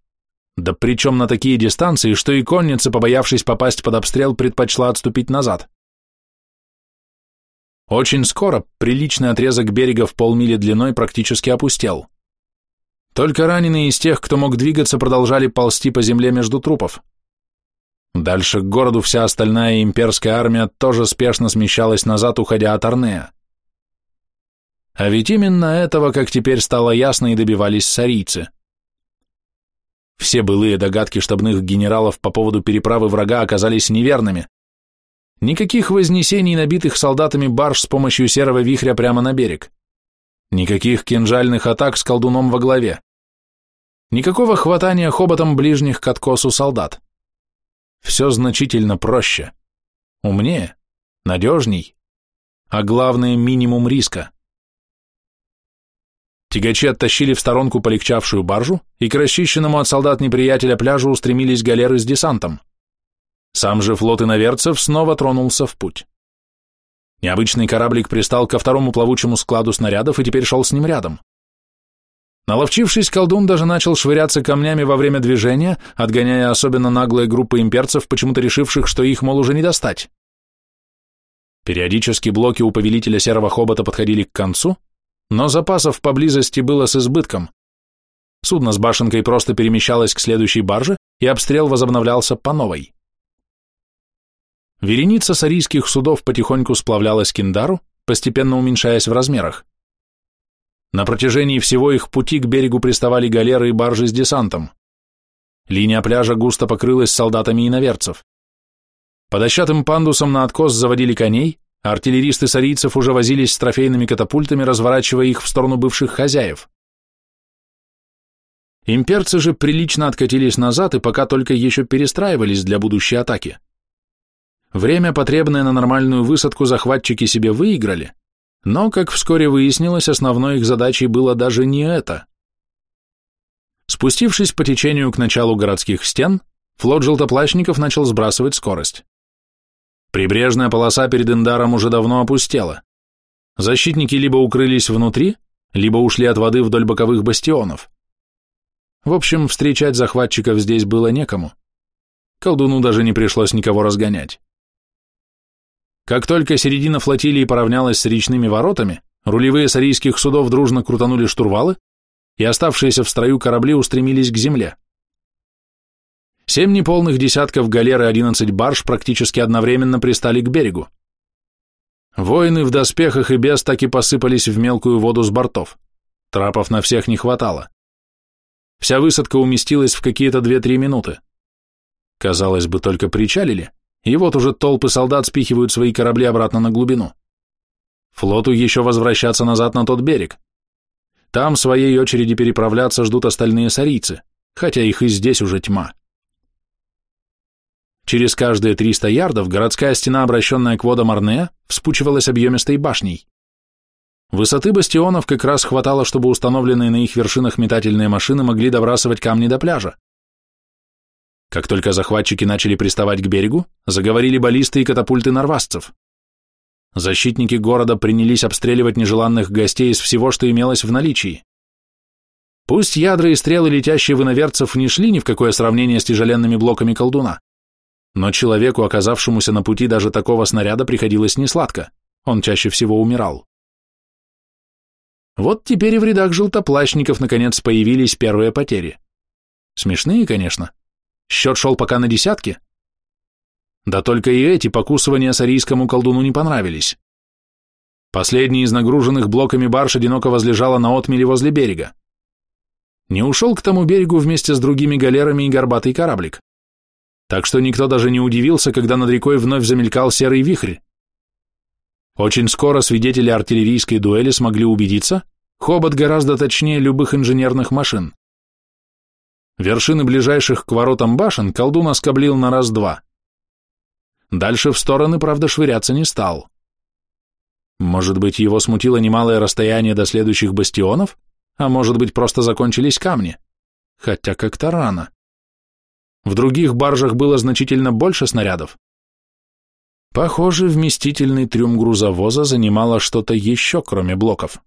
Да причем на такие дистанции, что и конница, побоявшись попасть под обстрел, предпочла отступить назад. Очень скоро приличный отрезок берега в полмили длиной практически опустел. Только раненые из тех, кто мог двигаться, продолжали ползти по земле между трупов. Дальше к городу вся остальная имперская армия тоже спешно смещалась назад, уходя от Арнея. А ведь именно этого, как теперь стало ясно, и добивались сарийцы. Все былые догадки штабных генералов по поводу переправы врага оказались неверными. Никаких вознесений, набитых солдатами барж с помощью серого вихря прямо на берег. Никаких кинжальных атак с колдуном во главе. Никакого хватания хоботом ближних к откосу солдат. Все значительно проще. Умнее, надежней, а главное минимум риска. Тягачи оттащили в сторонку полегчавшую баржу, и к расчищенному от солдат неприятеля пляжу устремились галеры с десантом. Сам же флот иноверцев снова тронулся в путь. Необычный кораблик пристал ко второму плавучему складу снарядов и теперь шел с ним рядом. Наловчившись, колдун даже начал швыряться камнями во время движения, отгоняя особенно наглые группы имперцев, почему-то решивших, что их, мол, уже не достать. Периодически блоки у повелителя серого хобота подходили к концу, но запасов поблизости было с избытком. Судно с башенкой просто перемещалось к следующей барже, и обстрел возобновлялся по новой. Вереница сарийских судов потихоньку сплавлялась к Киндару, постепенно уменьшаясь в размерах. На протяжении всего их пути к берегу приставали галеры и баржи с десантом. Линия пляжа густо покрылась солдатами и наверцев. По дощатым пандусам на откос заводили коней, а артиллеристы сарийцев уже возились с трофейными катапультами, разворачивая их в сторону бывших хозяев. Имперцы же прилично откатились назад и пока только еще перестраивались для будущей атаки. Время, потребное на нормальную высадку, захватчики себе выиграли, но, как вскоре выяснилось, основной их задачей было даже не это. Спустившись по течению к началу городских стен, флот желтоплащников начал сбрасывать скорость. Прибрежная полоса перед Индаром уже давно опустела. Защитники либо укрылись внутри, либо ушли от воды вдоль боковых бастионов. В общем, встречать захватчиков здесь было некому. Колдуну даже не пришлось никого разгонять. Как только середина флотилии поравнялась с речными воротами, рулевые сарийских судов дружно крутанули штурвалы, и оставшиеся в строю корабли устремились к земле. Семь неполных десятков галер и одиннадцать барж практически одновременно пристали к берегу. Воины в доспехах и без так и посыпались в мелкую воду с бортов. Трапов на всех не хватало. Вся высадка уместилась в какие-то две-три минуты. Казалось бы, только причалили, и вот уже толпы солдат спихивают свои корабли обратно на глубину. Флоту еще возвращаться назад на тот берег. Там своей очереди переправляться ждут остальные сарийцы, хотя их и здесь уже тьма. Через каждые 300 ярдов городская стена, обращенная к водам Арнея, вспучивалась объемистой башней. Высоты бастионов как раз хватало, чтобы установленные на их вершинах метательные машины могли добрасывать камни до пляжа. Как только захватчики начали приставать к берегу, заговорили баллисты и катапульты норвасцев. Защитники города принялись обстреливать нежеланных гостей из всего, что имелось в наличии. Пусть ядра и стрелы, летящие в иноверцев, не шли ни в какое сравнение с тяжеленными блоками колдуна, но человеку, оказавшемуся на пути даже такого снаряда, приходилось несладко, он чаще всего умирал. Вот теперь и в рядах желтоплащников наконец появились первые потери. Смешные, конечно. Счет шел пока на десятки. Да только и эти покусывания сарийскому колдуну не понравились. Последний из нагруженных блоками барж одиноко возлежала на отмеле возле берега. Не ушел к тому берегу вместе с другими галерами и горбатый кораблик. Так что никто даже не удивился, когда над рекой вновь замелькал серый вихрь. Очень скоро свидетели артиллерийской дуэли смогли убедиться, хобот гораздо точнее любых инженерных машин. Вершины ближайших к воротам башен колдун оскоблил на раз-два. Дальше в стороны, правда, швыряться не стал. Может быть, его смутило немалое расстояние до следующих бастионов, а может быть, просто закончились камни. Хотя как-то рано. В других баржах было значительно больше снарядов. Похоже, вместительный трюм грузовоза занимало что-то еще, кроме блоков.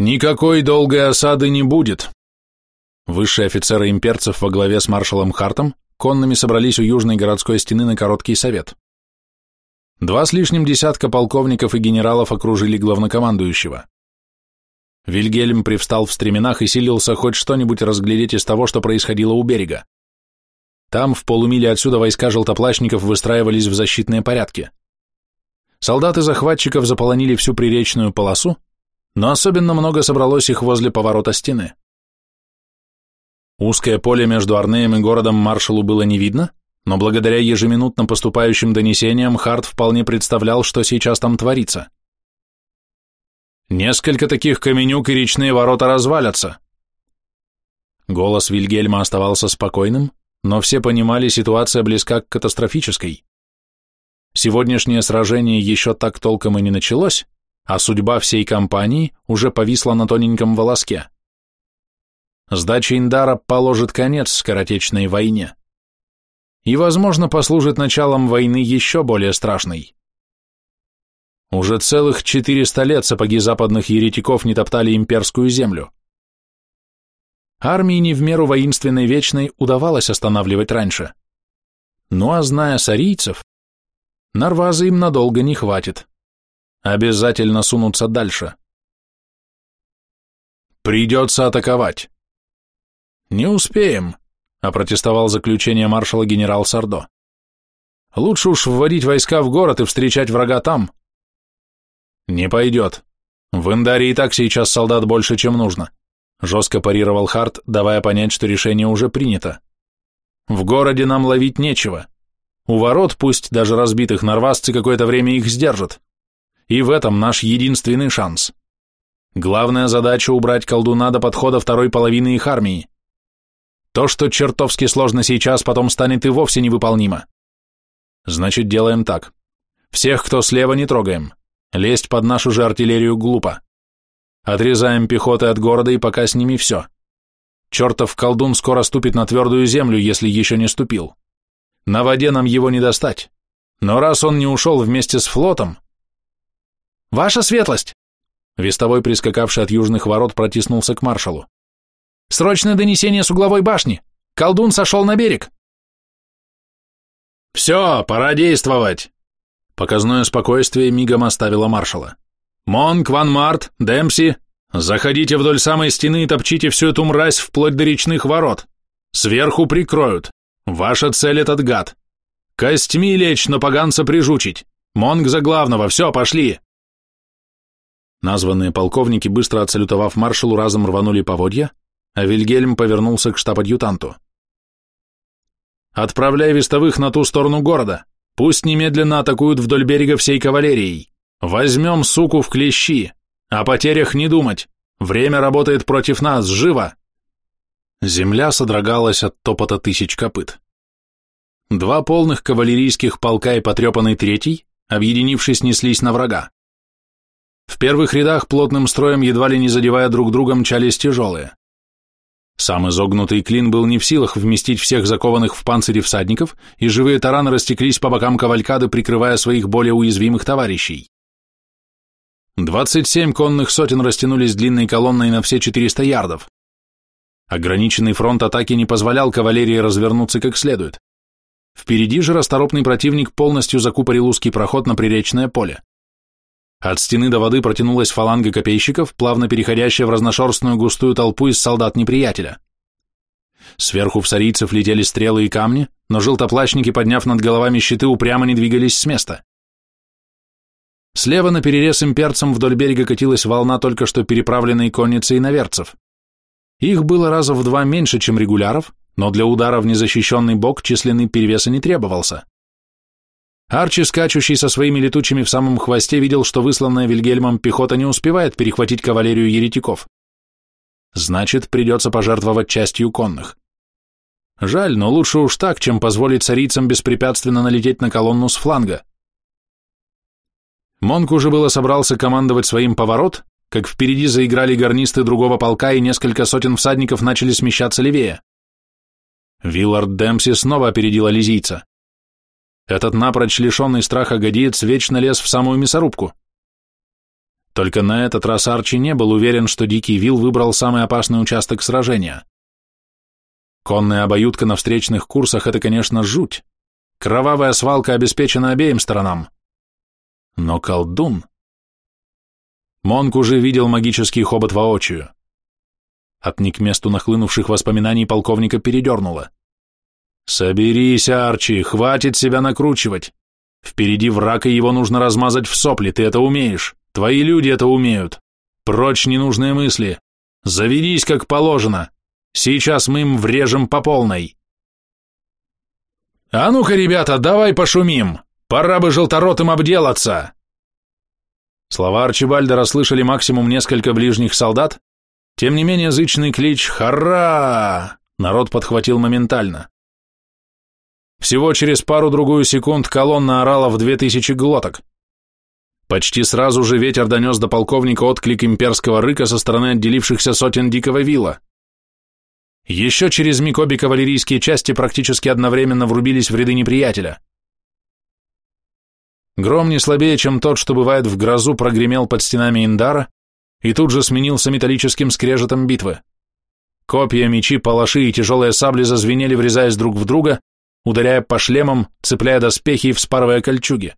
Никакой долгой осады не будет. Высшие офицеры имперцев во главе с маршалом Хартом конными собрались у южной городской стены на короткий совет. Два с лишним десятка полковников и генералов окружили главнокомандующего. Вильгельм привстал в стременах и силился хоть что-нибудь разглядеть из того, что происходило у берега. Там, в полумиле отсюда, войска желтоплащников выстраивались в защитные порядки. Солдаты захватчиков заполонили всю приречную полосу, но особенно много собралось их возле поворота стены. Узкое поле между Арнеем и городом маршалу было не видно, но благодаря ежеминутно поступающим донесениям Харт вполне представлял, что сейчас там творится. «Несколько таких каменюк и речные ворота развалятся». Голос Вильгельма оставался спокойным, но все понимали, ситуация близка к катастрофической. Сегодняшнее сражение еще так толком и не началось, а судьба всей компании уже повисла на тоненьком волоске. Сдача Индара положит конец скоротечной войне. И, возможно, послужит началом войны еще более страшной. Уже целых 400 лет сапоги западных еретиков не топтали имперскую землю. Армии не в меру воинственной вечной удавалось останавливать раньше. Ну а зная сарийцев, Нарваза им надолго не хватит. Обязательно сунутся дальше. Придется атаковать. Не успеем, опротестовал заключение маршала генерал Сардо. Лучше уж вводить войска в город и встречать врага там. Не пойдет. В Индаре и так сейчас солдат больше, чем нужно. Жестко парировал Харт, давая понять, что решение уже принято. В городе нам ловить нечего. У ворот, пусть даже разбитых, норвасцы какое-то время их сдержат. И в этом наш единственный шанс. Главная задача убрать колдуна до подхода второй половины их армии. То, что чертовски сложно сейчас, потом станет и вовсе невыполнимо. Значит, делаем так. Всех, кто слева, не трогаем. Лезть под нашу же артиллерию глупо. Отрезаем пехоты от города и пока с ними все. Чертов колдун скоро ступит на твердую землю, если еще не ступил. На воде нам его не достать. Но раз он не ушел вместе с флотом, «Ваша светлость!» Вестовой, прискакавший от южных ворот, протиснулся к маршалу. «Срочное донесение с угловой башни! Колдун сошел на берег!» «Все, пора действовать!» Показное спокойствие мигом оставило маршала. «Монк, Ван Март, Демпси, заходите вдоль самой стены и топчите всю эту мразь вплоть до речных ворот. Сверху прикроют. Ваша цель этот гад. Костьми лечь, но поганца прижучить. Монг за главного, все, пошли!» Названные полковники, быстро отсалютовав маршалу, разом рванули поводья, а Вильгельм повернулся к штаб-адъютанту. Отправляй вестовых на ту сторону города. Пусть немедленно атакуют вдоль берега всей кавалерией. Возьмем суку в клещи. О потерях не думать. Время работает против нас, живо!» Земля содрогалась от топота тысяч копыт. Два полных кавалерийских полка и потрепанный третий, объединившись, неслись на врага. В первых рядах плотным строем, едва ли не задевая друг друга, мчались тяжелые. Сам изогнутый клин был не в силах вместить всех закованных в панцире всадников, и живые тараны растеклись по бокам кавалькады, прикрывая своих более уязвимых товарищей. Двадцать семь конных сотен растянулись длинной колонной на все 400 ярдов. Ограниченный фронт атаки не позволял кавалерии развернуться как следует. Впереди же расторопный противник полностью закупорил узкий проход на приречное поле. От стены до воды протянулась фаланга копейщиков, плавно переходящая в разношерстную густую толпу из солдат неприятеля. Сверху в сарийцев летели стрелы и камни, но желтоплачники, подняв над головами щиты, упрямо не двигались с места. Слева на перерез имперцам вдоль берега катилась волна только что переправленной конницы иноверцев. Их было раза в два меньше, чем регуляров, но для удара в незащищенный бок численный перевеса не требовался. Арчи, скачущий со своими летучими в самом хвосте, видел, что высланная Вильгельмом пехота не успевает перехватить кавалерию еретиков. Значит, придется пожертвовать частью конных. Жаль, но лучше уж так, чем позволить царицам беспрепятственно налететь на колонну с фланга. Монк уже было собрался командовать своим поворот, как впереди заиграли гарнисты другого полка, и несколько сотен всадников начали смещаться левее. Виллард Демпси снова опередил лизийца. Этот напрочь лишенный страха годиец вечно лез в самую мясорубку. Только на этот раз Арчи не был уверен, что Дикий Вилл выбрал самый опасный участок сражения. Конная обоюдка на встречных курсах – это, конечно, жуть. Кровавая свалка обеспечена обеим сторонам. Но колдун... Монк уже видел магический хобот воочию. От не к месту нахлынувших воспоминаний полковника передернуло. «Соберись, Арчи, хватит себя накручивать. Впереди враг, и его нужно размазать в сопли, ты это умеешь. Твои люди это умеют. Прочь ненужные мысли. Заведись, как положено. Сейчас мы им врежем по полной». «А ну-ка, ребята, давай пошумим! Пора бы желторотым обделаться!» Слова Арчибальда расслышали максимум несколько ближних солдат, тем не менее зычный клич «Хара!» народ подхватил моментально. Всего через пару-другую секунд колонна орала в две тысячи глоток. Почти сразу же ветер донес до полковника отклик имперского рыка со стороны отделившихся сотен дикого вилла. Еще через миг обе кавалерийские части практически одновременно врубились в ряды неприятеля. Гром не слабее, чем тот, что бывает в грозу, прогремел под стенами Индара и тут же сменился металлическим скрежетом битвы. Копья, мечи, палаши и тяжелые сабли зазвенели, врезаясь друг в друга, ударяя по шлемам, цепляя доспехи и вспарывая кольчуги.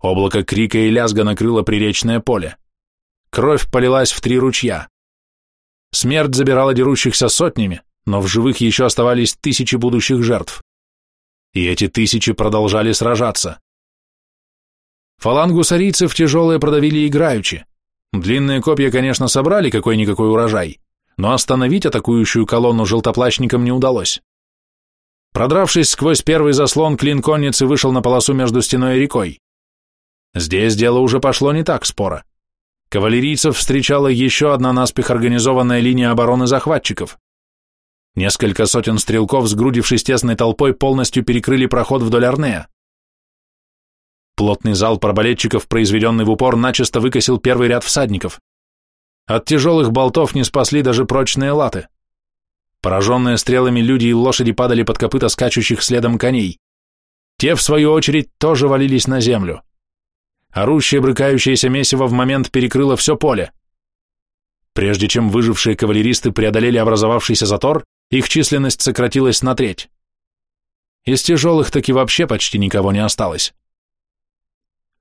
Облако крика и лязга накрыло приречное поле. Кровь полилась в три ручья. Смерть забирала дерущихся сотнями, но в живых еще оставались тысячи будущих жертв. И эти тысячи продолжали сражаться. Фалангу сарийцев тяжелые продавили играючи. Длинные копья, конечно, собрали какой-никакой урожай, но остановить атакующую колонну желтоплачникам не удалось. Продравшись сквозь первый заслон, клин конницы вышел на полосу между стеной и рекой. Здесь дело уже пошло не так споро. Кавалерийцев встречала еще одна наспех организованная линия обороны захватчиков. Несколько сотен стрелков, сгрудившись тесной толпой, полностью перекрыли проход вдоль Арнея. Плотный зал арбалетчиков, произведенный в упор, начисто выкосил первый ряд всадников. От тяжелых болтов не спасли даже прочные латы. Пораженные стрелами люди и лошади падали под копыта скачущих следом коней. Те, в свою очередь, тоже валились на землю. Орущее брыкающееся месиво в момент перекрыло все поле. Прежде чем выжившие кавалеристы преодолели образовавшийся затор, их численность сократилась на треть. Из тяжелых таки вообще почти никого не осталось.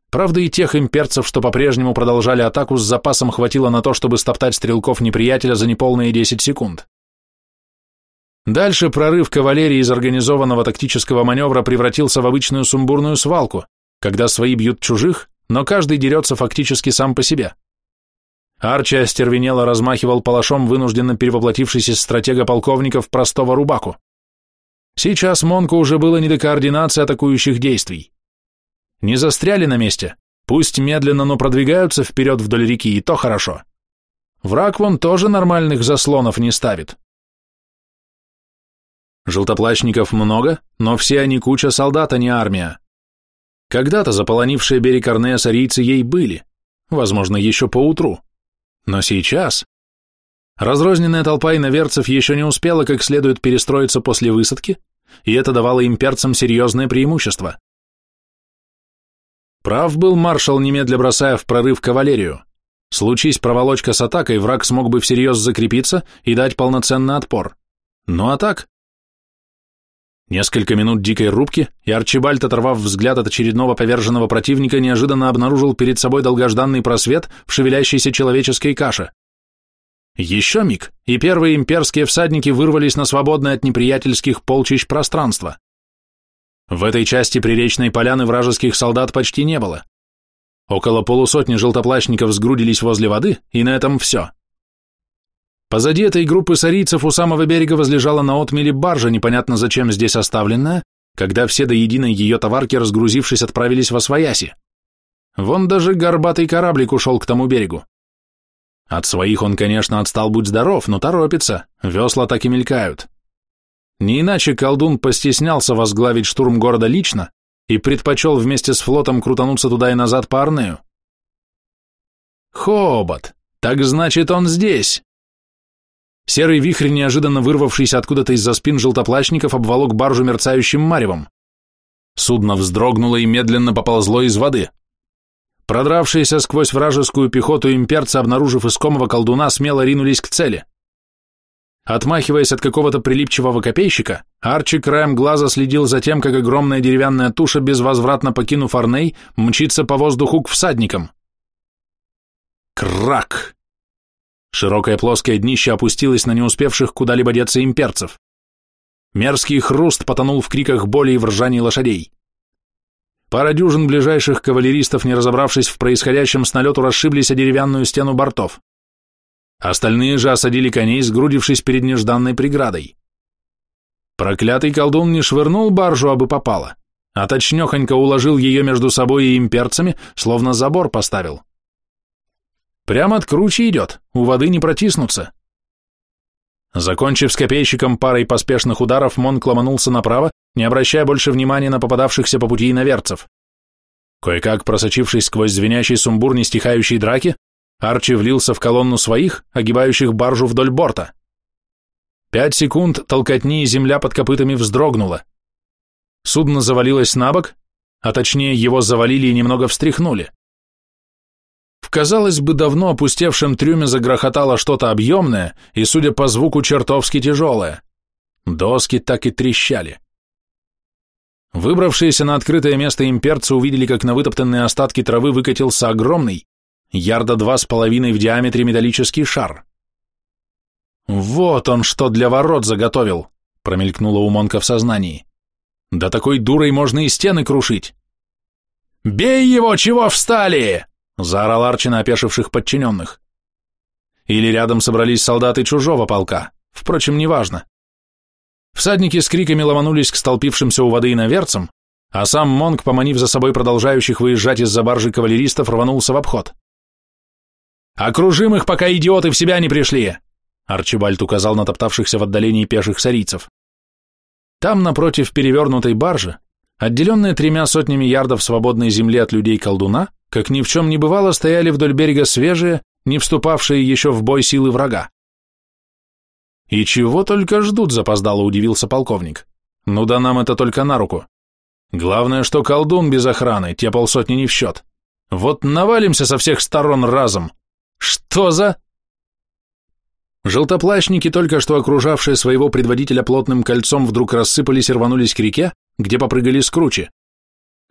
Правда, и тех имперцев, что по-прежнему продолжали атаку, с запасом хватило на то, чтобы стоптать стрелков неприятеля за неполные 10 секунд. Дальше прорыв кавалерии из организованного тактического маневра превратился в обычную сумбурную свалку, когда свои бьют чужих, но каждый дерется фактически сам по себе. Арчи остервенело размахивал палашом вынужденно перевоплотившийся из стратега полковника в простого рубаку. Сейчас Монку уже было не до координации атакующих действий. Не застряли на месте, пусть медленно, но продвигаются вперед вдоль реки, и то хорошо. Враг вон тоже нормальных заслонов не ставит. Желтоплащников много, но все они куча солдат, а не армия. Когда-то заполонившие берег Арнея сарийцы ей были, возможно, еще поутру. Но сейчас... Разрозненная толпа иноверцев еще не успела как следует перестроиться после высадки, и это давало имперцам серьезное преимущество. Прав был маршал, немедля бросая в прорыв кавалерию. Случись проволочка с атакой, враг смог бы всерьез закрепиться и дать полноценный отпор. Ну а так, Несколько минут дикой рубки, и Арчибальд, оторвав взгляд от очередного поверженного противника, неожиданно обнаружил перед собой долгожданный просвет в шевелящейся человеческой каше. Еще миг, и первые имперские всадники вырвались на свободное от неприятельских полчищ пространство. В этой части приречной поляны вражеских солдат почти не было. Около полусотни желтоплащников сгрудились возле воды, и на этом все. Позади этой группы сарийцев у самого берега возлежала на отмеле баржа, непонятно зачем здесь оставленная, когда все до единой ее товарки, разгрузившись, отправились во свояси. Вон даже горбатый кораблик ушел к тому берегу. От своих он, конечно, отстал, будь здоров, но торопится, весла так и мелькают. Не иначе колдун постеснялся возглавить штурм города лично и предпочел вместе с флотом крутануться туда и назад по Арнею. Хобот, так значит он здесь. Серый вихрь, неожиданно вырвавшийся откуда-то из-за спин желтоплащников, обволок баржу мерцающим маревом. Судно вздрогнуло и медленно поползло из воды. Продравшиеся сквозь вражескую пехоту имперцы, обнаружив искомого колдуна, смело ринулись к цели. Отмахиваясь от какого-то прилипчивого копейщика, Арчи краем глаза следил за тем, как огромная деревянная туша, безвозвратно покинув Арней, мчится по воздуху к всадникам. Крак! Широкое плоское днище опустилось на не успевших куда-либо деться имперцев. Мерзкий хруст потонул в криках боли и в ржании лошадей. Пара дюжин ближайших кавалеристов, не разобравшись в происходящем с налету, расшиблись о деревянную стену бортов. Остальные же осадили коней, сгрудившись перед нежданной преградой. Проклятый колдун не швырнул баржу, а бы попало, а точнёхонько уложил ее между собой и имперцами, словно забор поставил. Прямо от кручи идет, у воды не протиснуться. Закончив с копейщиком парой поспешных ударов, Монк ломанулся направо, не обращая больше внимания на попадавшихся по пути иноверцев. Кое-как просочившись сквозь звенящий сумбур нестихающей драки, Арчи влился в колонну своих, огибающих баржу вдоль борта. Пять секунд толкотни и земля под копытами вздрогнула. Судно завалилось на бок, а точнее его завалили и немного встряхнули. В, казалось бы, давно опустевшем трюме загрохотало что-то объемное и, судя по звуку, чертовски тяжелое. Доски так и трещали. Выбравшиеся на открытое место имперцы увидели, как на вытоптанные остатки травы выкатился огромный, ярда два с половиной в диаметре металлический шар. «Вот он что для ворот заготовил», — промелькнуло у Монка в сознании. «Да такой дурой можно и стены крушить». «Бей его, чего встали!» Заорал Арчи на опешивших подчиненных. Или рядом собрались солдаты чужого полка, впрочем, неважно. Всадники с криками ломанулись к столпившимся у воды иноверцам, а сам Монг, поманив за собой продолжающих выезжать из-за баржи кавалеристов, рванулся в обход. «Окружим их, пока идиоты в себя не пришли!» Арчибальд указал на топтавшихся в отдалении пеших сарийцев. Там, напротив перевернутой баржи, отделенные тремя сотнями ярдов свободной земли от людей колдуна, как ни в чем не бывало, стояли вдоль берега свежие, не вступавшие еще в бой силы врага. «И чего только ждут?» – запоздало удивился полковник. «Ну да нам это только на руку. Главное, что колдун без охраны, те полсотни не в счет. Вот навалимся со всех сторон разом. Что за...» Желтоплащники, только что окружавшие своего предводителя плотным кольцом, вдруг рассыпались и рванулись к реке, где попрыгали с кручи.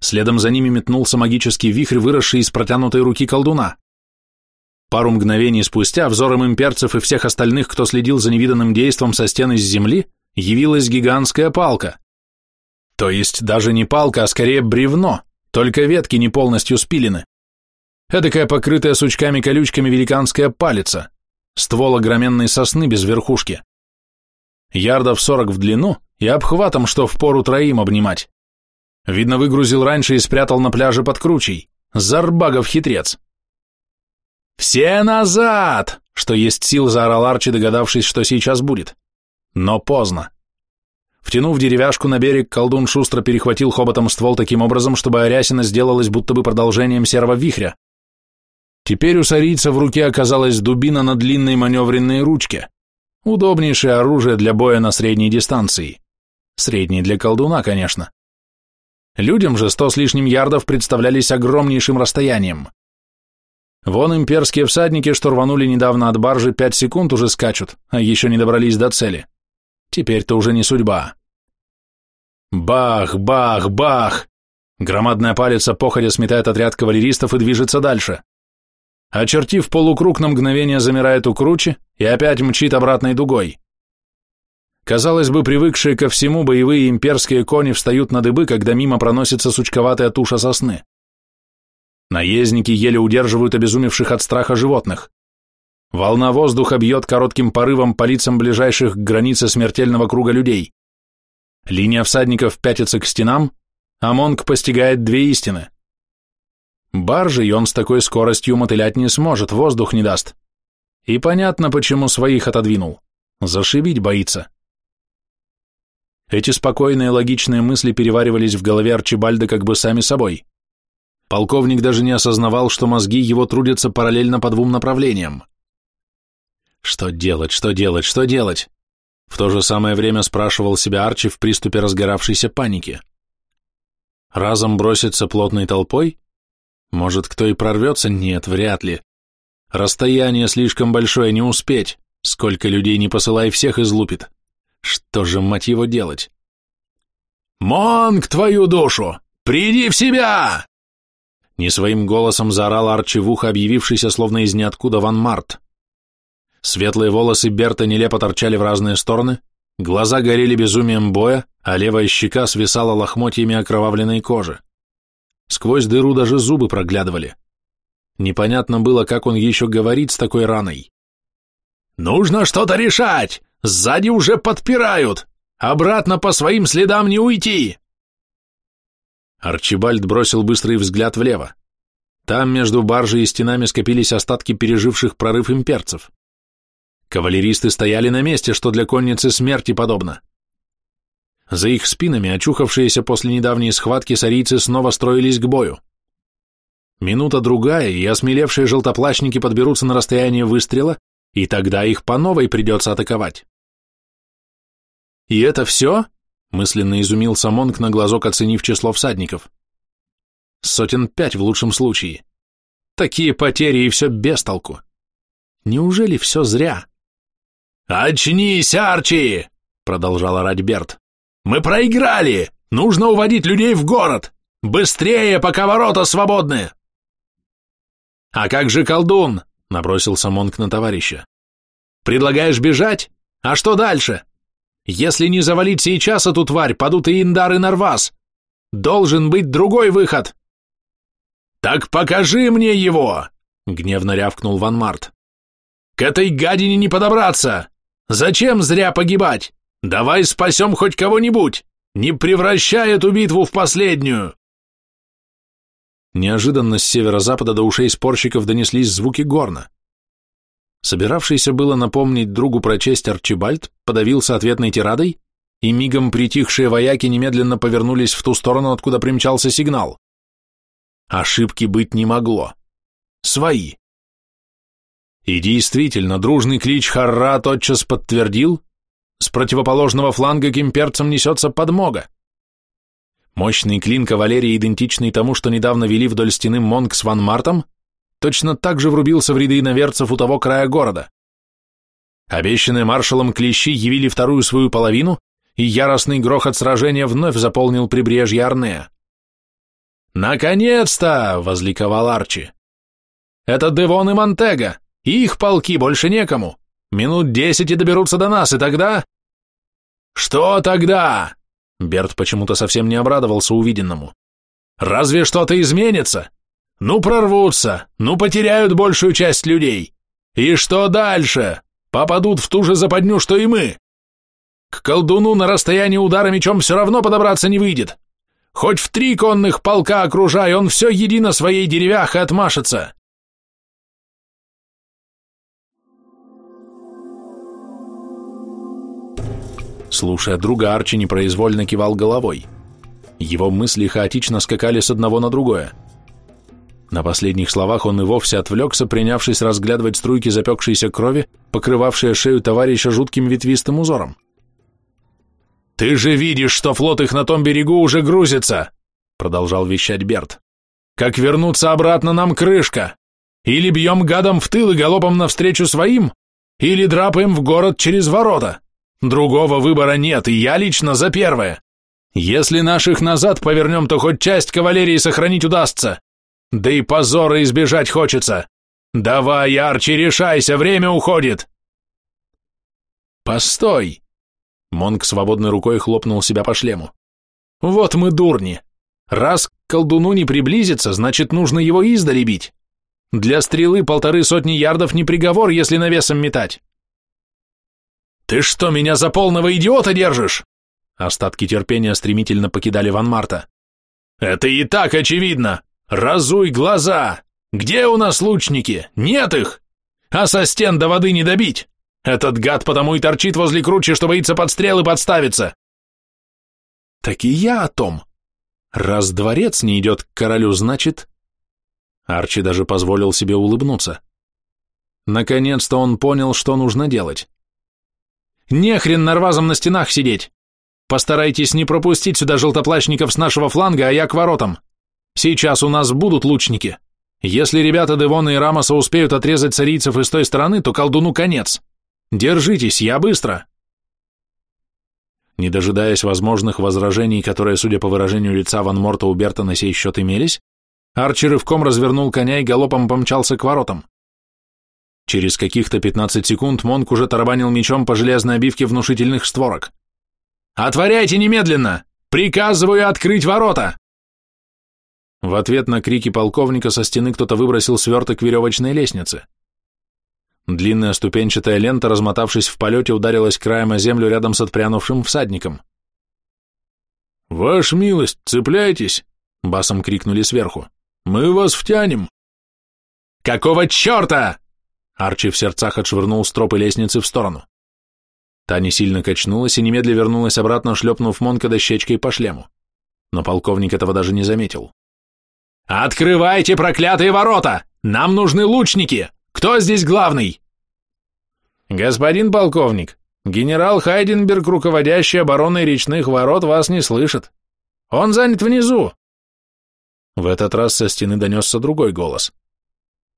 Следом за ними метнулся магический вихрь, выросший из протянутой руки колдуна. Пару мгновений спустя взором имперцев и всех остальных, кто следил за невиданным действом со стены с земли, явилась гигантская палка. То есть даже не палка, а скорее бревно, только ветки не полностью спилены. Эдакая покрытая сучками-колючками великанская палица, ствол огроменной сосны без верхушки. Ярдов сорок в длину и обхватом, что впору троим обнимать. Видно, выгрузил раньше и спрятал на пляже под кручей. Зарбагов хитрец. «Все назад!» — что есть сил, заорал Арчи, догадавшись, что сейчас будет. Но поздно. Втянув деревяшку на берег, колдун шустро перехватил хоботом ствол таким образом, чтобы Арясина сделалась будто бы продолжением серого вихря. Теперь у сарийца в руке оказалась дубина на длинной маневренной ручке. Удобнейшее оружие для боя на средней дистанции. Средней для колдуна, конечно. Людям же сто с лишним ярдов представлялись огромнейшим расстоянием. Вон имперские всадники, что рванули недавно от баржи, пять секунд уже скачут, а еще не добрались до цели. Теперь-то уже не судьба. Бах, бах, бах! Громадная палица походя сметает отряд кавалеристов и движется дальше. Очертив полукруг, на мгновение замирает у кручи и опять мчит обратной дугой. Казалось бы, привыкшие ко всему боевые имперские кони встают на дыбы, когда мимо проносится сучковатая туша сосны. Наездники еле удерживают обезумевших от страха животных. Волна воздуха бьет коротким порывом по лицам ближайших к границе смертельного круга людей. Линия всадников пятится к стенам, а Монг постигает две истины. Баржей он с такой скоростью мотылять не сможет, воздух не даст. И понятно, почему своих отодвинул. Зашибить боится. Эти спокойные логичные мысли переваривались в голове Арчибальда как бы сами собой. Полковник даже не осознавал, что мозги его трудятся параллельно по двум направлениям. Что делать, что делать, что делать? В то же самое время спрашивал себя Арчи в приступе разгоравшейся паники. Разом броситься плотной толпой? Может, кто и прорвется? Нет, вряд ли. Расстояние слишком большое, не успеть. Сколько людей не посылай, всех излупит. Что же, мать его, делать? «Монг, твою душу! Приди в себя!» Не своим голосом заорал Арчи в ухо, объявившийся словно из ниоткуда Ван Март. Светлые волосы Берта нелепо торчали в разные стороны, глаза горели безумием боя, а левая щека свисала лохмотьями окровавленной кожи. Сквозь дыру даже зубы проглядывали. Непонятно было, как он еще говорит с такой раной. «Нужно что-то решать! Сзади уже подпирают! Обратно по своим следам не уйти!» Арчибальд бросил быстрый взгляд влево. Там между баржей и стенами скопились остатки переживших прорыв имперцев. Кавалеристы стояли на месте, что для конницы смерти подобно. За их спинами, очухавшиеся после недавней схватки, сарийцы снова строились к бою. Минута-другая, и осмелевшие желтоплащники подберутся на расстояние выстрела, и тогда их по новой придется атаковать. «И это все?» — мысленно изумился Монк на глазок, оценив число всадников. «Сотен пять в лучшем случае. Такие потери и все без толку. Неужели все зря?» «Очнись, Арчи!» — продолжал орать Берт. «Мы проиграли! Нужно уводить людей в город! Быстрее, пока ворота свободны!» «А как же колдун?» — набросился Монк на товарища. «Предлагаешь бежать? А что дальше? Если не завалить сейчас эту тварь, падут и Индар, и Нарвас. Должен быть другой выход!» «Так покажи мне его!» — гневно рявкнул Ван Март. «К этой гадине не подобраться! Зачем зря погибать? Давай спасем хоть кого-нибудь! Не превращай эту битву в последнюю!» Неожиданно с северо-запада до ушей спорщиков донеслись звуки горна. Собиравшийся было напомнить другу про честь Арчибальд подавился ответной тирадой, и мигом притихшие вояки немедленно повернулись в ту сторону, откуда примчался сигнал. Ошибки быть не могло. Свои. И действительно, дружный клич «Харра» тотчас подтвердил, с противоположного фланга к имперцам несется подмога. Мощный клин кавалерии, идентичный тому, что недавно вели вдоль стены Монг с Ван Мартом, точно так же врубился в ряды иноверцев у того края города. Обещанные маршалом клещи явили вторую свою половину, и яростный грохот сражения вновь заполнил прибрежье Арнея. «Наконец-то!» — возликовал Арчи. «Это Девон и Монтега! Их полки больше некому! Минут десять и доберутся до нас, и тогда...» «Что тогда?» Берт почему-то совсем не обрадовался увиденному. «Разве что-то изменится? Ну прорвутся, ну потеряют большую часть людей. И что дальше? Попадут в ту же западню, что и мы. К колдуну на расстоянии удара мечом все равно подобраться не выйдет. Хоть в три конных полка окружай, он все едино своей деревяхой отмашется. Слушая друга, Арчи непроизвольно кивал головой. Его мысли хаотично скакали с одного на другое. На последних словах он и вовсе отвлекся, принявшись разглядывать струйки запекшейся крови, покрывавшие шею товарища жутким ветвистым узором. «Ты же видишь, что флот их на том берегу уже грузится!» продолжал вещать Берт. «Как вернуться обратно нам крышка? Или бьем гадом в тыл и галопом навстречу своим, или драпаем в город через ворота. Другого выбора нет, и я лично за первое. Если наших назад повернем, то хоть часть кавалерии сохранить удастся. Да и позора избежать хочется. Давай, Арчи, решайся, время уходит. Постой. Монк свободной рукой хлопнул себя по шлему. Вот мы дурни. Раз к колдуну не приблизится, значит, нужно его издали бить. Для стрелы полторы сотни ярдов не приговор, если навесом метать. «Ты что, меня за полного идиота держишь?» Остатки терпения стремительно покидали Ван Марта. «Это и так очевидно! Разуй глаза! Где у нас лучники? Нет их! А со стен до воды не добить! Этот гад потому и торчит возле кручи, что боится под стрелы подставиться!» «Так и я о том. Раз дворец не идет к королю, значит...» Арчи даже позволил себе улыбнуться. Наконец-то он понял, что нужно делать. Нехрен нарвазом на стенах сидеть. Постарайтесь не пропустить сюда желтоплащников с нашего фланга, а я к воротам. Сейчас у нас будут лучники. Если ребята Девона и Рамоса успеют отрезать царийцев из той стороны, то колдуну конец. Держитесь, я быстро. Не дожидаясь возможных возражений, которые, судя по выражению лица Ван Морта у Берта на сей счет имелись, Арчи рывком развернул коня и галопом помчался к воротам. Через каких-то 15 секунд Монк уже тарабанил мечом по железной обивке внушительных створок. «Отворяйте немедленно! Приказываю открыть ворота!» В ответ на крики полковника со стены кто-то выбросил сверток веревочной лестницы. Длинная ступенчатая лента, размотавшись в полете, ударилась краем о землю рядом с отпрянувшим всадником. «Ваш милость, цепляйтесь!» — басом крикнули сверху. «Мы вас втянем!» «Какого черта?» Арчи в сердцах отшвырнул стропы лестницы в сторону. Таня сильно качнулась и немедля вернулась обратно, шлепнув Монка дощечкой по шлему. Но полковник этого даже не заметил. «Открывайте проклятые ворота! Нам нужны лучники! Кто здесь главный?» «Господин полковник, генерал Хайденберг, руководящий обороной речных ворот, вас не слышит. Он занят внизу». В этот раз со стены донесся другой голос.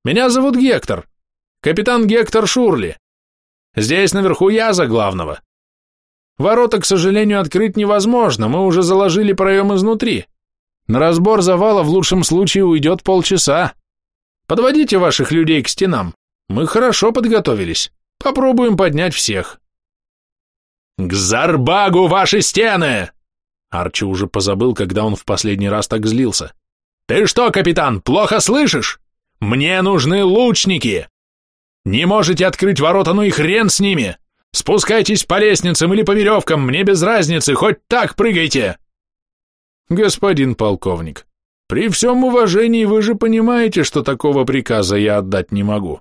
«Меня зовут Гектор. Капитан Гектор Шурли. Здесь наверху я за главного. Ворота, к сожалению, открыть невозможно, мы уже заложили проем изнутри. На разбор завала в лучшем случае уйдет полчаса. Подводите ваших людей к стенам. Мы хорошо подготовились. Попробуем поднять всех. К Зарбагу ваши стены! Арчи уже позабыл, когда он в последний раз так злился. Ты что, капитан, плохо слышишь? Мне нужны лучники! Не можете открыть ворота, ну и хрен с ними! Спускайтесь по лестницам или по веревкам, мне без разницы, хоть так прыгайте!» «Господин полковник, при всем уважении вы же понимаете, что такого приказа я отдать не могу».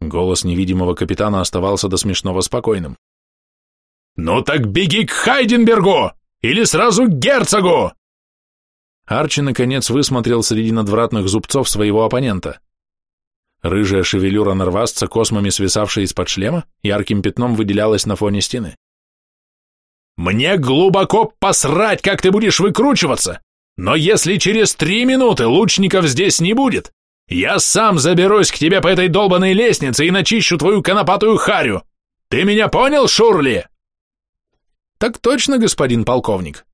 Голос невидимого капитана оставался до смешного спокойным. «Ну так беги к Хайденбергу! Или сразу к герцогу!» Арчи, наконец, высмотрел среди надвратных зубцов своего оппонента. Рыжая шевелюра нарвасца, космами свисавшая из-под шлема, ярким пятном выделялась на фоне стены. «Мне глубоко посрать, как ты будешь выкручиваться, но если через три минуты лучников здесь не будет, я сам заберусь к тебе по этой долбанной лестнице и начищу твою конопатую харю. Ты меня понял, Шурли?» «Так точно, господин полковник».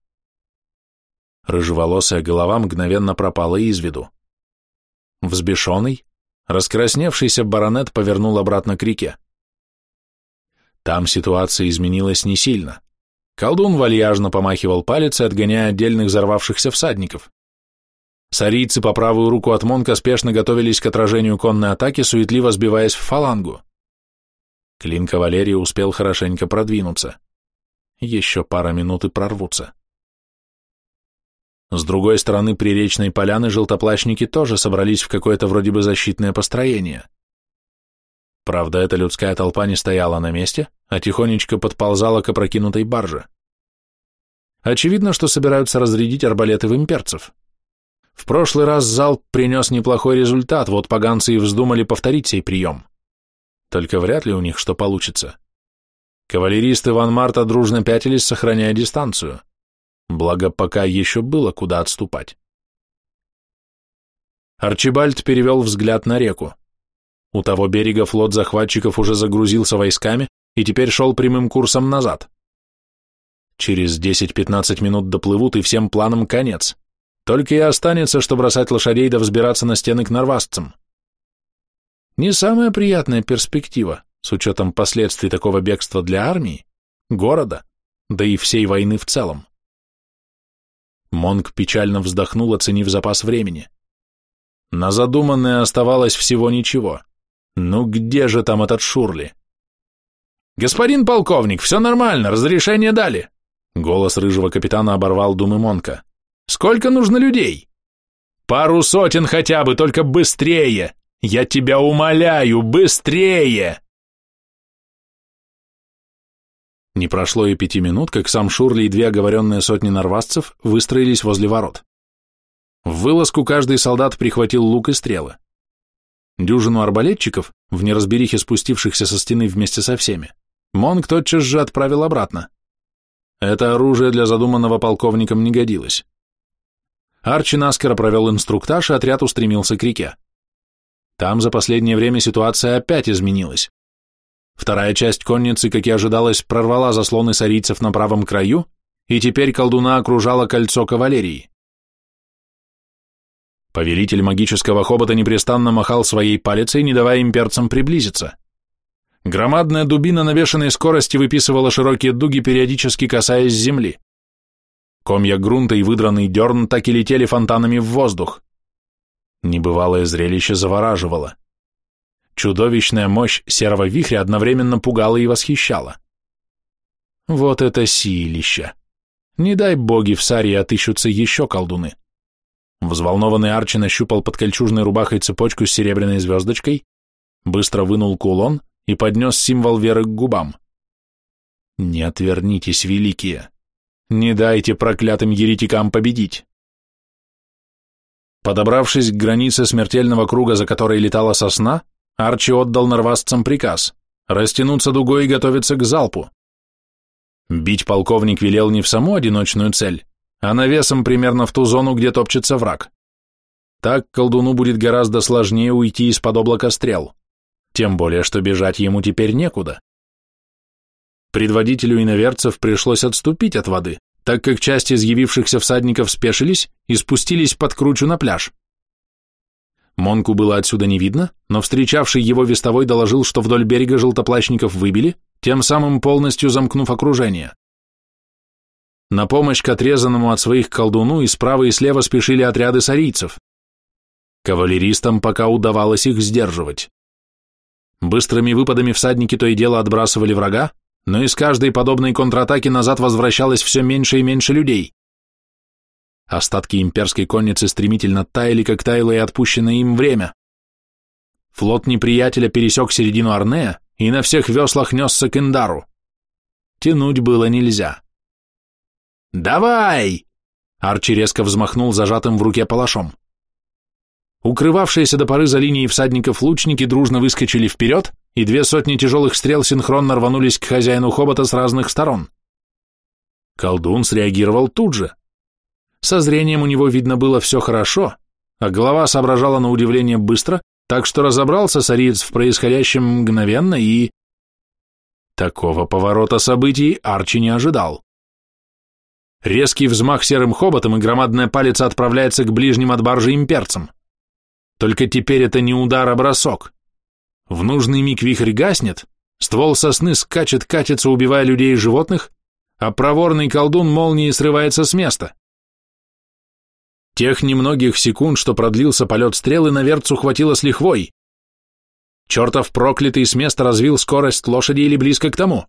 Рыжеволосая голова мгновенно пропала из виду. Взбешенный, Раскрасневшийся баронет повернул обратно к реке. Там ситуация изменилась не сильно. Колдун вальяжно помахивал палец, отгоняя отдельных взорвавшихся всадников. Сарийцы по правую руку от Монка спешно готовились к отражению конной атаки, суетливо сбиваясь в фалангу. Клин кавалерии успел хорошенько продвинуться. Еще пара минут и прорвутся. С другой стороны приречной поляны желтоплащники тоже собрались в какое-то вроде бы защитное построение. Правда, эта людская толпа не стояла на месте, а тихонечко подползала к опрокинутой барже. Очевидно, что собираются разрядить арбалеты в имперцев. В прошлый раз залп принес неплохой результат, вот поганцы и вздумали повторить сей прием. Только вряд ли у них что получится. Кавалеристы Ван Марта дружно пятились, сохраняя дистанцию. Благо, пока еще было куда отступать. Арчибальд перевел взгляд на реку. У того берега флот захватчиков уже загрузился войсками и теперь шел прямым курсом назад. Через 10-15 минут доплывут, и всем планам конец. Только и останется, что бросать лошадей да взбираться на стены к нарвасцам. Не самая приятная перспектива, с учетом последствий такого бегства для армии, города, да и всей войны в целом. Монг печально вздохнул, оценив запас времени. На задуманное оставалось всего ничего. Ну где же там этот Шурли? «Господин полковник, все нормально, разрешение дали!» Голос рыжего капитана оборвал думы Монка. «Сколько нужно людей?» «Пару сотен хотя бы, только быстрее! Я тебя умоляю, быстрее!» Не прошло и пяти минут, как сам Шурли и две оговоренные сотни нарвасцев выстроились возле ворот. В вылазку каждый солдат прихватил лук и стрелы. Дюжину арбалетчиков, в неразберихе спустившихся со стены вместе со всеми, Монг тотчас же отправил обратно. Это оружие для задуманного полковником не годилось. Арчи наскоро провел инструктаж, и отряд устремился к реке. Там за последнее время ситуация опять изменилась. Вторая часть конницы, как и ожидалось, прорвала заслоны сарийцев на правом краю, и теперь колдуна окружало кольцо кавалерии. Повелитель магического хобота непрестанно махал своей палицей, не давая имперцам приблизиться. Громадная дубина на бешеной скорости выписывала широкие дуги, периодически касаясь земли. Комья грунта и выдранный дерн так и летели фонтанами в воздух. Небывалое зрелище завораживало. Чудовищная мощь серого вихря одновременно пугала и восхищала. Вот это силища! Не дай боги в Сарии отыщутся еще колдуны. Взволнованный Арчи нащупал под кольчужной рубахой цепочку с серебряной звездочкой, быстро вынул кулон и поднес символ веры к губам. «Не отвернитесь, великие! Не дайте проклятым еретикам победить!» Подобравшись к границе смертельного круга, за которой летала сосна, Арчи отдал нарвасцам приказ растянуться дугой и готовиться к залпу. Бить полковник велел не в саму одиночную цель, а навесом примерно в ту зону, где топчется враг. Так колдуну будет гораздо сложнее уйти из-под облака стрел, тем более, что бежать ему теперь некуда. Предводителю иноверцев пришлось отступить от воды, так как часть из всадников спешились и спустились под кручу на пляж. Монку было отсюда не видно, но встречавший его вестовой доложил, что вдоль берега желтоплащников выбили, тем самым полностью замкнув окружение. На помощь к отрезанному от своих колдуну и справа и слева спешили отряды сарийцев. Кавалеристам пока удавалось их сдерживать. Быстрыми выпадами всадники то и дело отбрасывали врага, но из каждой подобной контратаки назад возвращалось все меньше и меньше людей. Остатки имперской конницы стремительно таяли, как таяло и отпущенное им время. Флот неприятеля пересек середину Арнея и на всех веслах несся к Индару. Тянуть было нельзя. «Давай!» Арчи резко взмахнул зажатым в руке палашом. Укрывавшиеся до поры за линией всадников лучники дружно выскочили вперед, и две сотни тяжелых стрел синхронно рванулись к хозяину хобота с разных сторон. Колдун среагировал тут же. Со зрением у него видно было все хорошо, а голова соображала на удивление быстро, так что разобрался сариец в происходящем мгновенно и... Такого поворота событий Арчи не ожидал. Резкий взмах серым хоботом, и громадная палец отправляется к ближним от баржи имперцам. Только теперь это не удар, а бросок. В нужный миг вихрь гаснет, ствол сосны скачет, катится, убивая людей и животных, а проворный колдун молнией срывается с места. Тех немногих секунд, что продлился полет стрелы, на верцу хватило с лихвой. Чертов проклятый с места развил скорость лошади или близко к тому.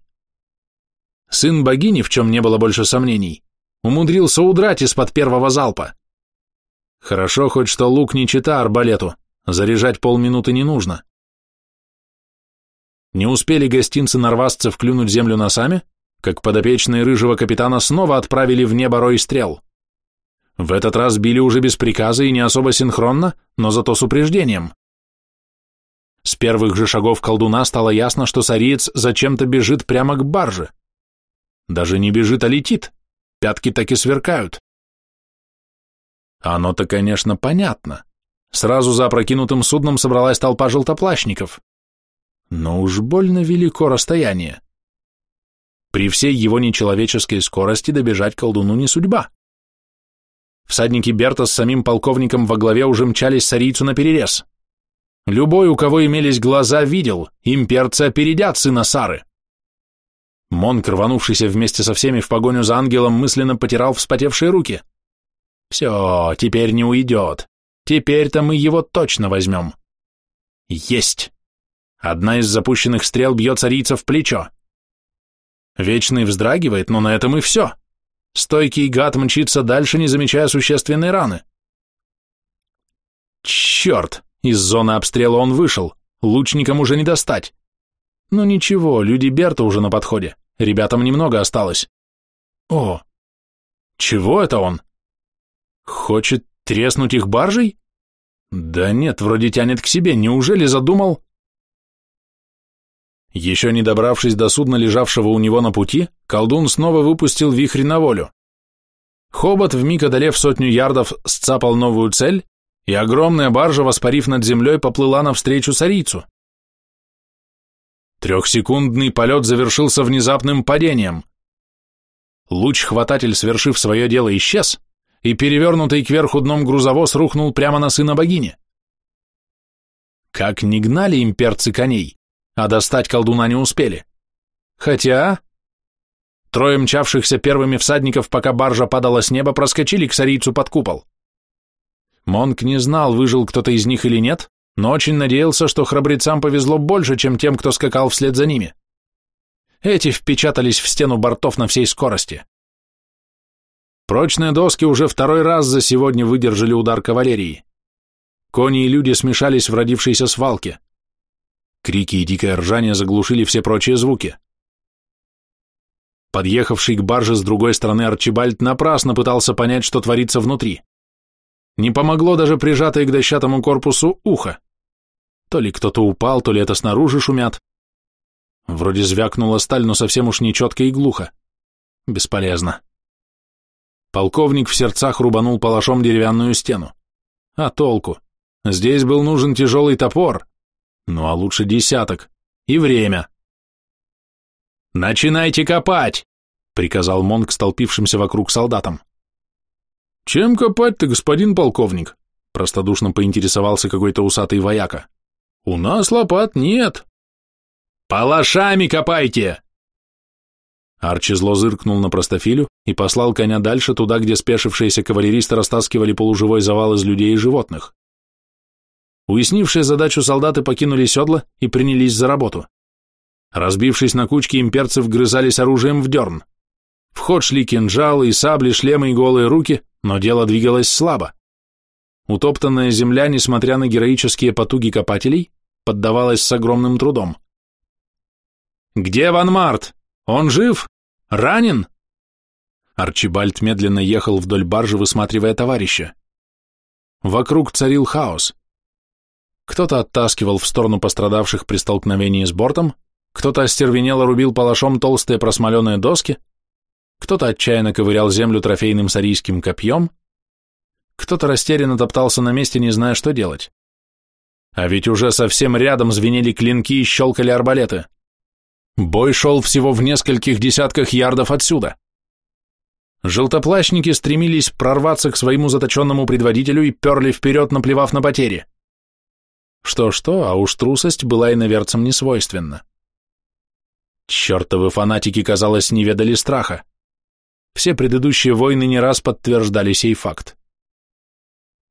Сын богини, в чем не было больше сомнений, умудрился удрать из-под первого залпа. Хорошо хоть что лук не чита арбалету, заряжать полминуты не нужно. Не успели гостинцы-норвасцев клюнуть землю носами, как подопечные рыжего капитана снова отправили в небо рой стрел. В этот раз били уже без приказа и не особо синхронно, но зато с упреждением. С первых же шагов колдуна стало ясно, что сариец зачем-то бежит прямо к барже. Даже не бежит, а летит. Пятки так и сверкают. Оно-то, конечно, понятно. Сразу за опрокинутым судном собралась толпа желтоплащников. Но уж больно велико расстояние. При всей его нечеловеческой скорости добежать колдуну не судьба. Всадники Берта с самим полковником во главе уже мчались сарийцу на перерез. Любой, у кого имелись глаза, видел, имперцы опередят сына Сары. Монк, рванувшийся вместе со всеми в погоню за ангелом, мысленно потирал вспотевшие руки. Все, теперь не уйдет. Теперь-то мы его точно возьмем. Есть. Одна из запущенных стрел бьет царица в плечо. Вечный вздрагивает, но на этом и все. Стойкий гад мчится дальше, не замечая существенной раны. Черт, из зоны обстрела он вышел, лучникам уже не достать. Ну ничего, люди Берта уже на подходе, ребятам немного осталось. О, чего это он? Хочет треснуть их баржей? Да нет, вроде тянет к себе, неужели задумал... Еще не добравшись до судна, лежавшего у него на пути, колдун снова выпустил вихрь на волю. Хобот, вмиг одолев сотню ярдов, сцапал новую цель, и огромная баржа, воспарив над землей, поплыла навстречу царицу. Трехсекундный полет завершился внезапным падением. Луч-хвататель, свершив свое дело, исчез, и перевернутый кверху дном грузовоз рухнул прямо на сына богини. Как не гнали имперцы коней, а достать колдуна не успели. Хотя... Трое мчавшихся первыми всадников, пока баржа падала с неба, проскочили к сарийцу под купол. Монк не знал, выжил кто-то из них или нет, но очень надеялся, что храбрецам повезло больше, чем тем, кто скакал вслед за ними. Эти впечатались в стену бортов на всей скорости. Прочные доски уже второй раз за сегодня выдержали удар кавалерии. Кони и люди смешались в родившейся свалке. Крики и дикое ржание заглушили все прочие звуки. Подъехавший к барже с другой стороны Арчибальд напрасно пытался понять, что творится внутри. Не помогло даже прижатое к дощатому корпусу ухо. То ли кто-то упал, то ли это снаружи шумят. Вроде звякнула сталь, но совсем уж нечетко и глухо. Бесполезно. Полковник в сердцах рубанул палашом деревянную стену. А толку? Здесь был нужен тяжелый топор, ну а лучше десяток. И время. «Начинайте копать!» — приказал Монк столпившимся вокруг солдатам. «Чем копать-то, господин полковник?» — простодушно поинтересовался какой-то усатый вояка. «У нас лопат нет». «Палашами копайте!» Арчи зло зыркнул на простофилю и послал коня дальше, туда, где спешившиеся кавалеристы растаскивали полуживой завал из людей и животных. Уяснившие задачу солдаты покинули седла и принялись за работу. Разбившись на кучки, имперцы вгрызались оружием в дерн. В ход шли кинжалы и сабли, шлемы и голые руки, но дело двигалось слабо. Утоптанная земля, несмотря на героические потуги копателей, поддавалась с огромным трудом. «Где Ван Март? Он жив? Ранен?» Арчибальд медленно ехал вдоль баржи, высматривая товарища. Вокруг царил хаос. Кто-то оттаскивал в сторону пострадавших при столкновении с бортом, кто-то остервенело рубил палашом толстые просмоленные доски, кто-то отчаянно ковырял землю трофейным сарийским копьем, кто-то растерянно топтался на месте, не зная, что делать. А ведь уже совсем рядом звенели клинки и щелкали арбалеты. Бой шел всего в нескольких десятках ярдов отсюда. Желтоплащники стремились прорваться к своему заточенному предводителю и перли вперед, наплевав на потери. Что-что, а уж трусость была иноверцам не свойственна. Чертовы фанатики, казалось, не ведали страха. Все предыдущие войны не раз подтверждали сей факт.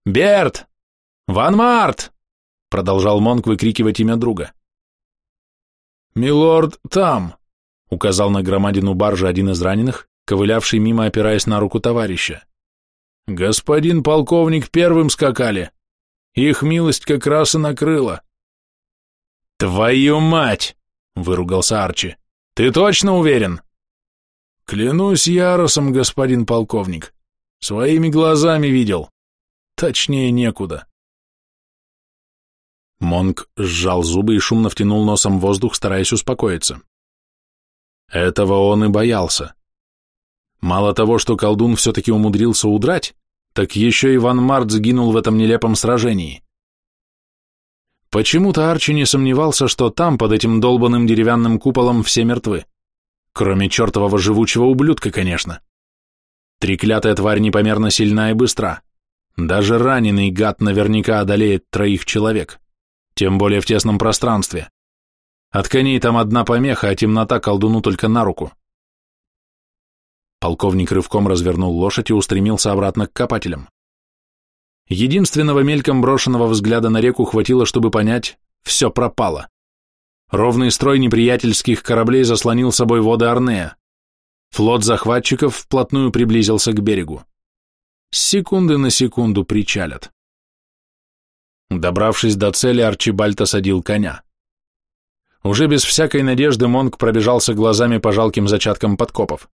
«Берт! Ван Март!» продолжал Монк выкрикивать имя друга. «Милорд там!» указал на громадину баржи один из раненых, ковылявший мимо, опираясь на руку товарища. «Господин полковник первым скакали. Их милость как раз и накрыла». «Твою мать!» — выругался Арчи. «Ты точно уверен?» «Клянусь яросом, господин полковник. Своими глазами видел. Точнее, некуда». Монк сжал зубы и шумно втянул носом воздух, стараясь успокоиться. Этого он и боялся. Мало того, что колдун все-таки умудрился удрать, так еще и Ван Март сгинул в этом нелепом сражении. Почему-то Арчи не сомневался, что там, под этим долбанным деревянным куполом, все мертвы. Кроме чертового живучего ублюдка, конечно. Треклятая тварь непомерно сильна и быстра. Даже раненый гад наверняка одолеет троих человек тем более в тесном пространстве. От коней там одна помеха, а темнота колдуну только на руку. Полковник рывком развернул лошадь и устремился обратно к копателям. Единственного мельком брошенного взгляда на реку хватило, чтобы понять, все пропало. Ровный строй неприятельских кораблей заслонил собой воды Арнея. Флот захватчиков вплотную приблизился к берегу. С секунды на секунду причалят. Добравшись до цели, Арчибальд осадил коня. Уже без всякой надежды Монк пробежался глазами по жалким зачаткам подкопов.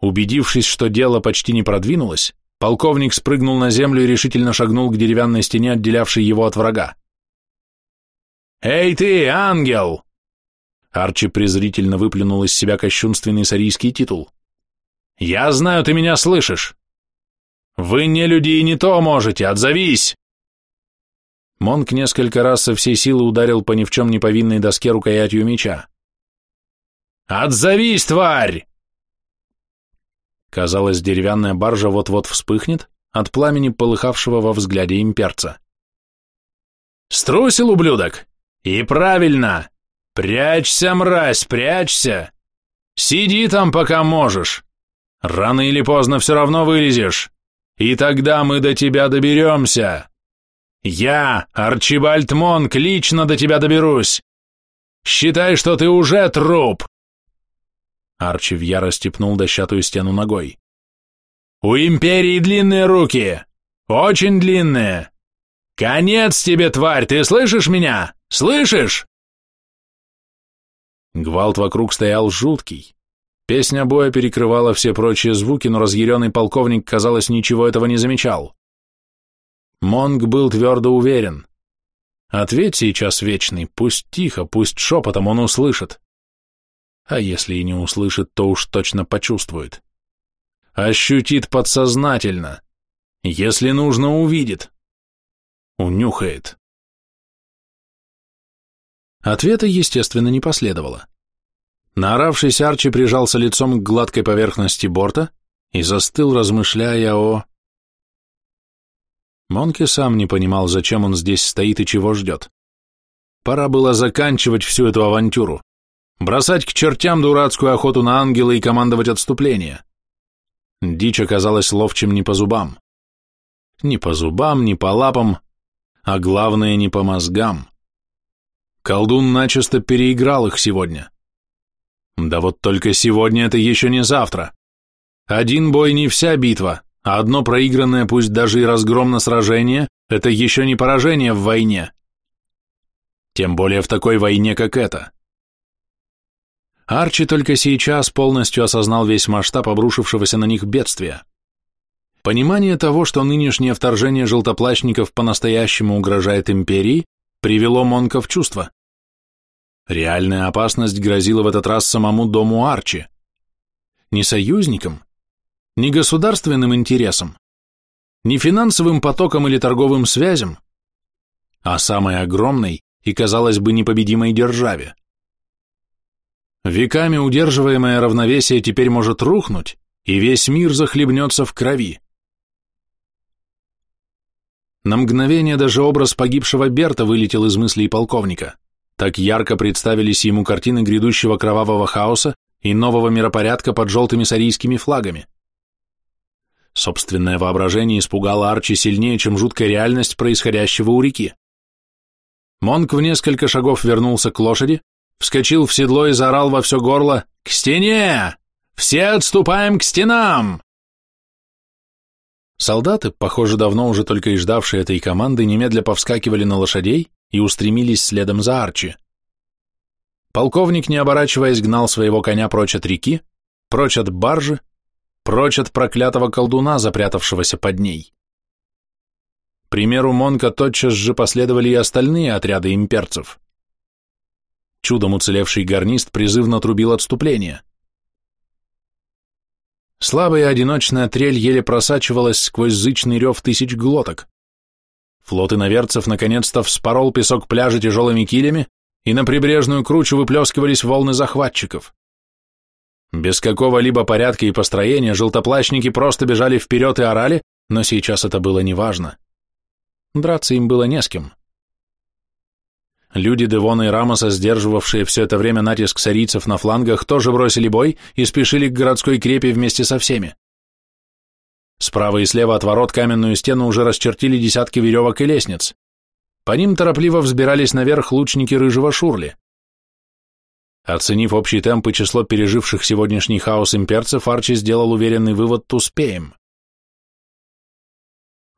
Убедившись, что дело почти не продвинулось, полковник спрыгнул на землю и решительно шагнул к деревянной стене, отделявшей его от врага. «Эй ты, ангел!» Арчи презрительно выплюнул из себя кощунственный сарийский титул. «Я знаю, ты меня слышишь! Вы не люди и не то можете, отзовись!» Монк несколько раз со всей силы ударил по ни в чем не повинной доске рукоятью меча. «Отзовись, тварь!» Казалось, деревянная баржа вот-вот вспыхнет от пламени, полыхавшего во взгляде имперца. «Струсил, ублюдок? И правильно! Прячься, мразь, прячься! Сиди там, пока можешь! Рано или поздно все равно вылезешь, и тогда мы до тебя доберемся!» Я, Арчибальд Монк, лично до тебя доберусь. Считай, что ты уже труп. Арчи в ярости пнул дощатую стену ногой. У Империи длинные руки, очень длинные. Конец тебе, тварь, ты слышишь меня? Слышишь? Гвалт вокруг стоял жуткий. Песня боя перекрывала все прочие звуки, но разъяренный полковник, казалось, ничего этого не замечал. Монг был твердо уверен. Ответь сейчас, Вечный, пусть тихо, пусть шепотом он услышит. А если и не услышит, то уж точно почувствует. Ощутит подсознательно. Если нужно, увидит. Унюхает. Ответа, естественно, не последовало. Наоравшийся Арчи прижался лицом к гладкой поверхности борта и застыл, размышляя о... Монки сам не понимал, зачем он здесь стоит и чего ждет. Пора было заканчивать всю эту авантюру, бросать к чертям дурацкую охоту на ангела и командовать отступление. Дичь оказалась ловчим не по зубам. Ни по зубам, ни по лапам, а главное, не по мозгам. Колдун начисто переиграл их сегодня. Да вот только сегодня это еще не завтра. Один бой не вся битва, а одно проигранное, пусть даже и разгромно сражение, это еще не поражение в войне. Тем более в такой войне, как эта. Арчи только сейчас полностью осознал весь масштаб обрушившегося на них бедствия. Понимание того, что нынешнее вторжение желтоплащников по-настоящему угрожает империи, привело Монка в чувство. Реальная опасность грозила в этот раз самому дому Арчи. Не союзникам, ни государственным интересам, ни финансовым потокам или торговым связям, а самой огромной и, казалось бы, непобедимой державе. Веками удерживаемое равновесие теперь может рухнуть, и весь мир захлебнется в крови. На мгновение даже образ погибшего Берта вылетел из мыслей полковника. Так ярко представились ему картины грядущего кровавого хаоса и нового миропорядка под желтыми сарийскими флагами. Собственное воображение испугало Арчи сильнее, чем жуткая реальность происходящего у реки. Монк в несколько шагов вернулся к лошади, вскочил в седло и заорал во все горло «К стене! Все отступаем к стенам!» Солдаты, похоже, давно уже только и ждавшие этой команды, немедля повскакивали на лошадей и устремились следом за Арчи. Полковник, не оборачиваясь, гнал своего коня прочь от реки, прочь от баржи, прочь от проклятого колдуна, запрятавшегося под ней. примеру Монка тотчас же последовали и остальные отряды имперцев. Чудом уцелевший гарнист призывно трубил отступление. Слабая одиночная трель еле просачивалась сквозь зычный рев тысяч глоток. Флот иноверцев наконец-то вспорол песок пляжа тяжелыми килями, и на прибрежную кручу выплескивались волны захватчиков. Без какого-либо порядка и построения желтоплащники просто бежали вперед и орали, но сейчас это было неважно. Драться им было не с кем. Люди Девона и Рамоса, сдерживавшие все это время натиск сарийцев на флангах, тоже бросили бой и спешили к городской крепи вместе со всеми. Справа и слева от ворот каменную стену уже расчертили десятки веревок и лестниц. По ним торопливо взбирались наверх лучники рыжего шурли. Оценив общий темп и число переживших сегодняшний хаос имперцев, Арчи сделал уверенный вывод «успеем».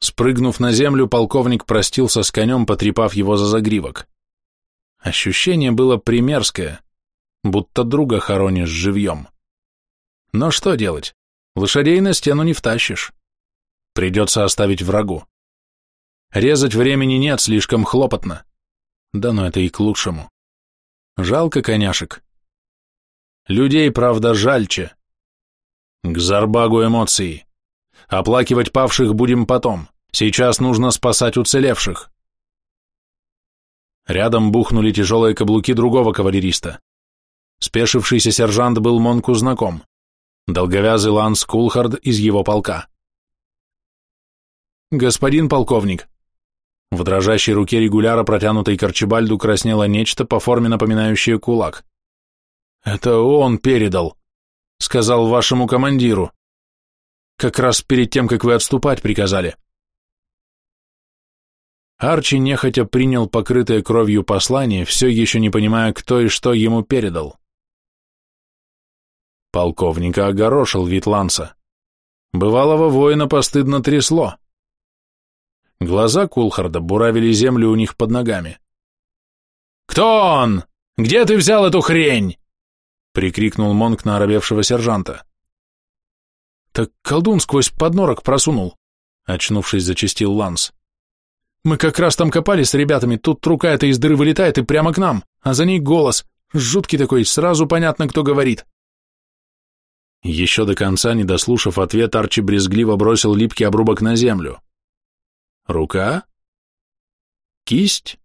Спрыгнув на землю, полковник простился с конем, потрепав его за загривок. Ощущение было примерское, будто друга хоронишь живьем. Но что делать? Лошадей на стену не втащишь. Придется оставить врагу. Резать времени нет, слишком хлопотно. Да но это и к лучшему. Жалко коняшек. Людей, правда, жальче. К Зарбагу эмоции. Оплакивать павших будем потом. Сейчас нужно спасать уцелевших. Рядом бухнули тяжелые каблуки другого кавалериста. Спешившийся сержант был Монку знаком. Долговязый Ланс Кулхард из его полка. «Господин полковник», в дрожащей руке регуляра, протянутой к Арчибальду, краснело нечто по форме напоминающее кулак. «Это он передал», — сказал вашему командиру. «Как раз перед тем, как вы отступать приказали». Арчи нехотя принял покрытое кровью послание, все еще не понимая, кто и что ему передал. Полковника огорошил вид Ланса. Бывалого воина постыдно трясло. Глаза Кулхарда буравили землю у них под ногами. «Кто он? Где ты взял эту хрень?» — прикрикнул Монк на оробевшего сержанта. «Так колдун сквозь поднорок просунул», — очнувшись, зачастил Ланс. Мы как раз там копали с ребятами, тут рука эта из дыры вылетает и прямо к нам, а за ней голос, жуткий такой, сразу понятно, кто говорит. Еще до конца, не дослушав ответ, Арчи брезгливо бросил липкий обрубок на землю. Рука? Кисть?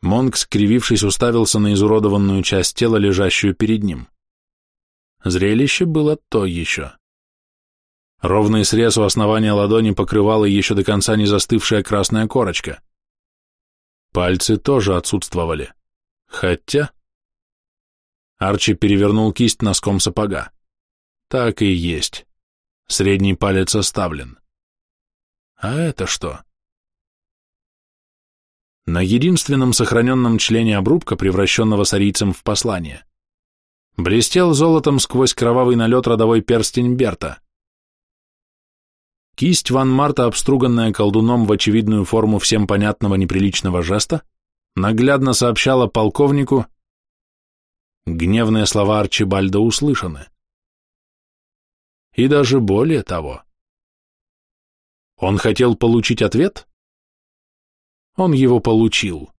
Монк, скривившись, уставился на изуродованную часть тела, лежащую перед ним. Зрелище было то еще. Ровный срез у основания ладони покрывала еще до конца не застывшая красная корочка. Пальцы тоже отсутствовали. Хотя... Арчи перевернул кисть носком сапога. Так и есть. Средний палец оставлен. А это что? На единственном сохраненном члене обрубка, превращенного сарийцем в послание, блестел золотом сквозь кровавый налет родовой перстень Берта. Кисть Ван Марта, обструганная колдуном в очевидную форму всем понятного неприличного жеста, наглядно сообщала полковнику, гневные слова Арчибальда услышаны. И даже более того. Он хотел получить ответ? Он его получил.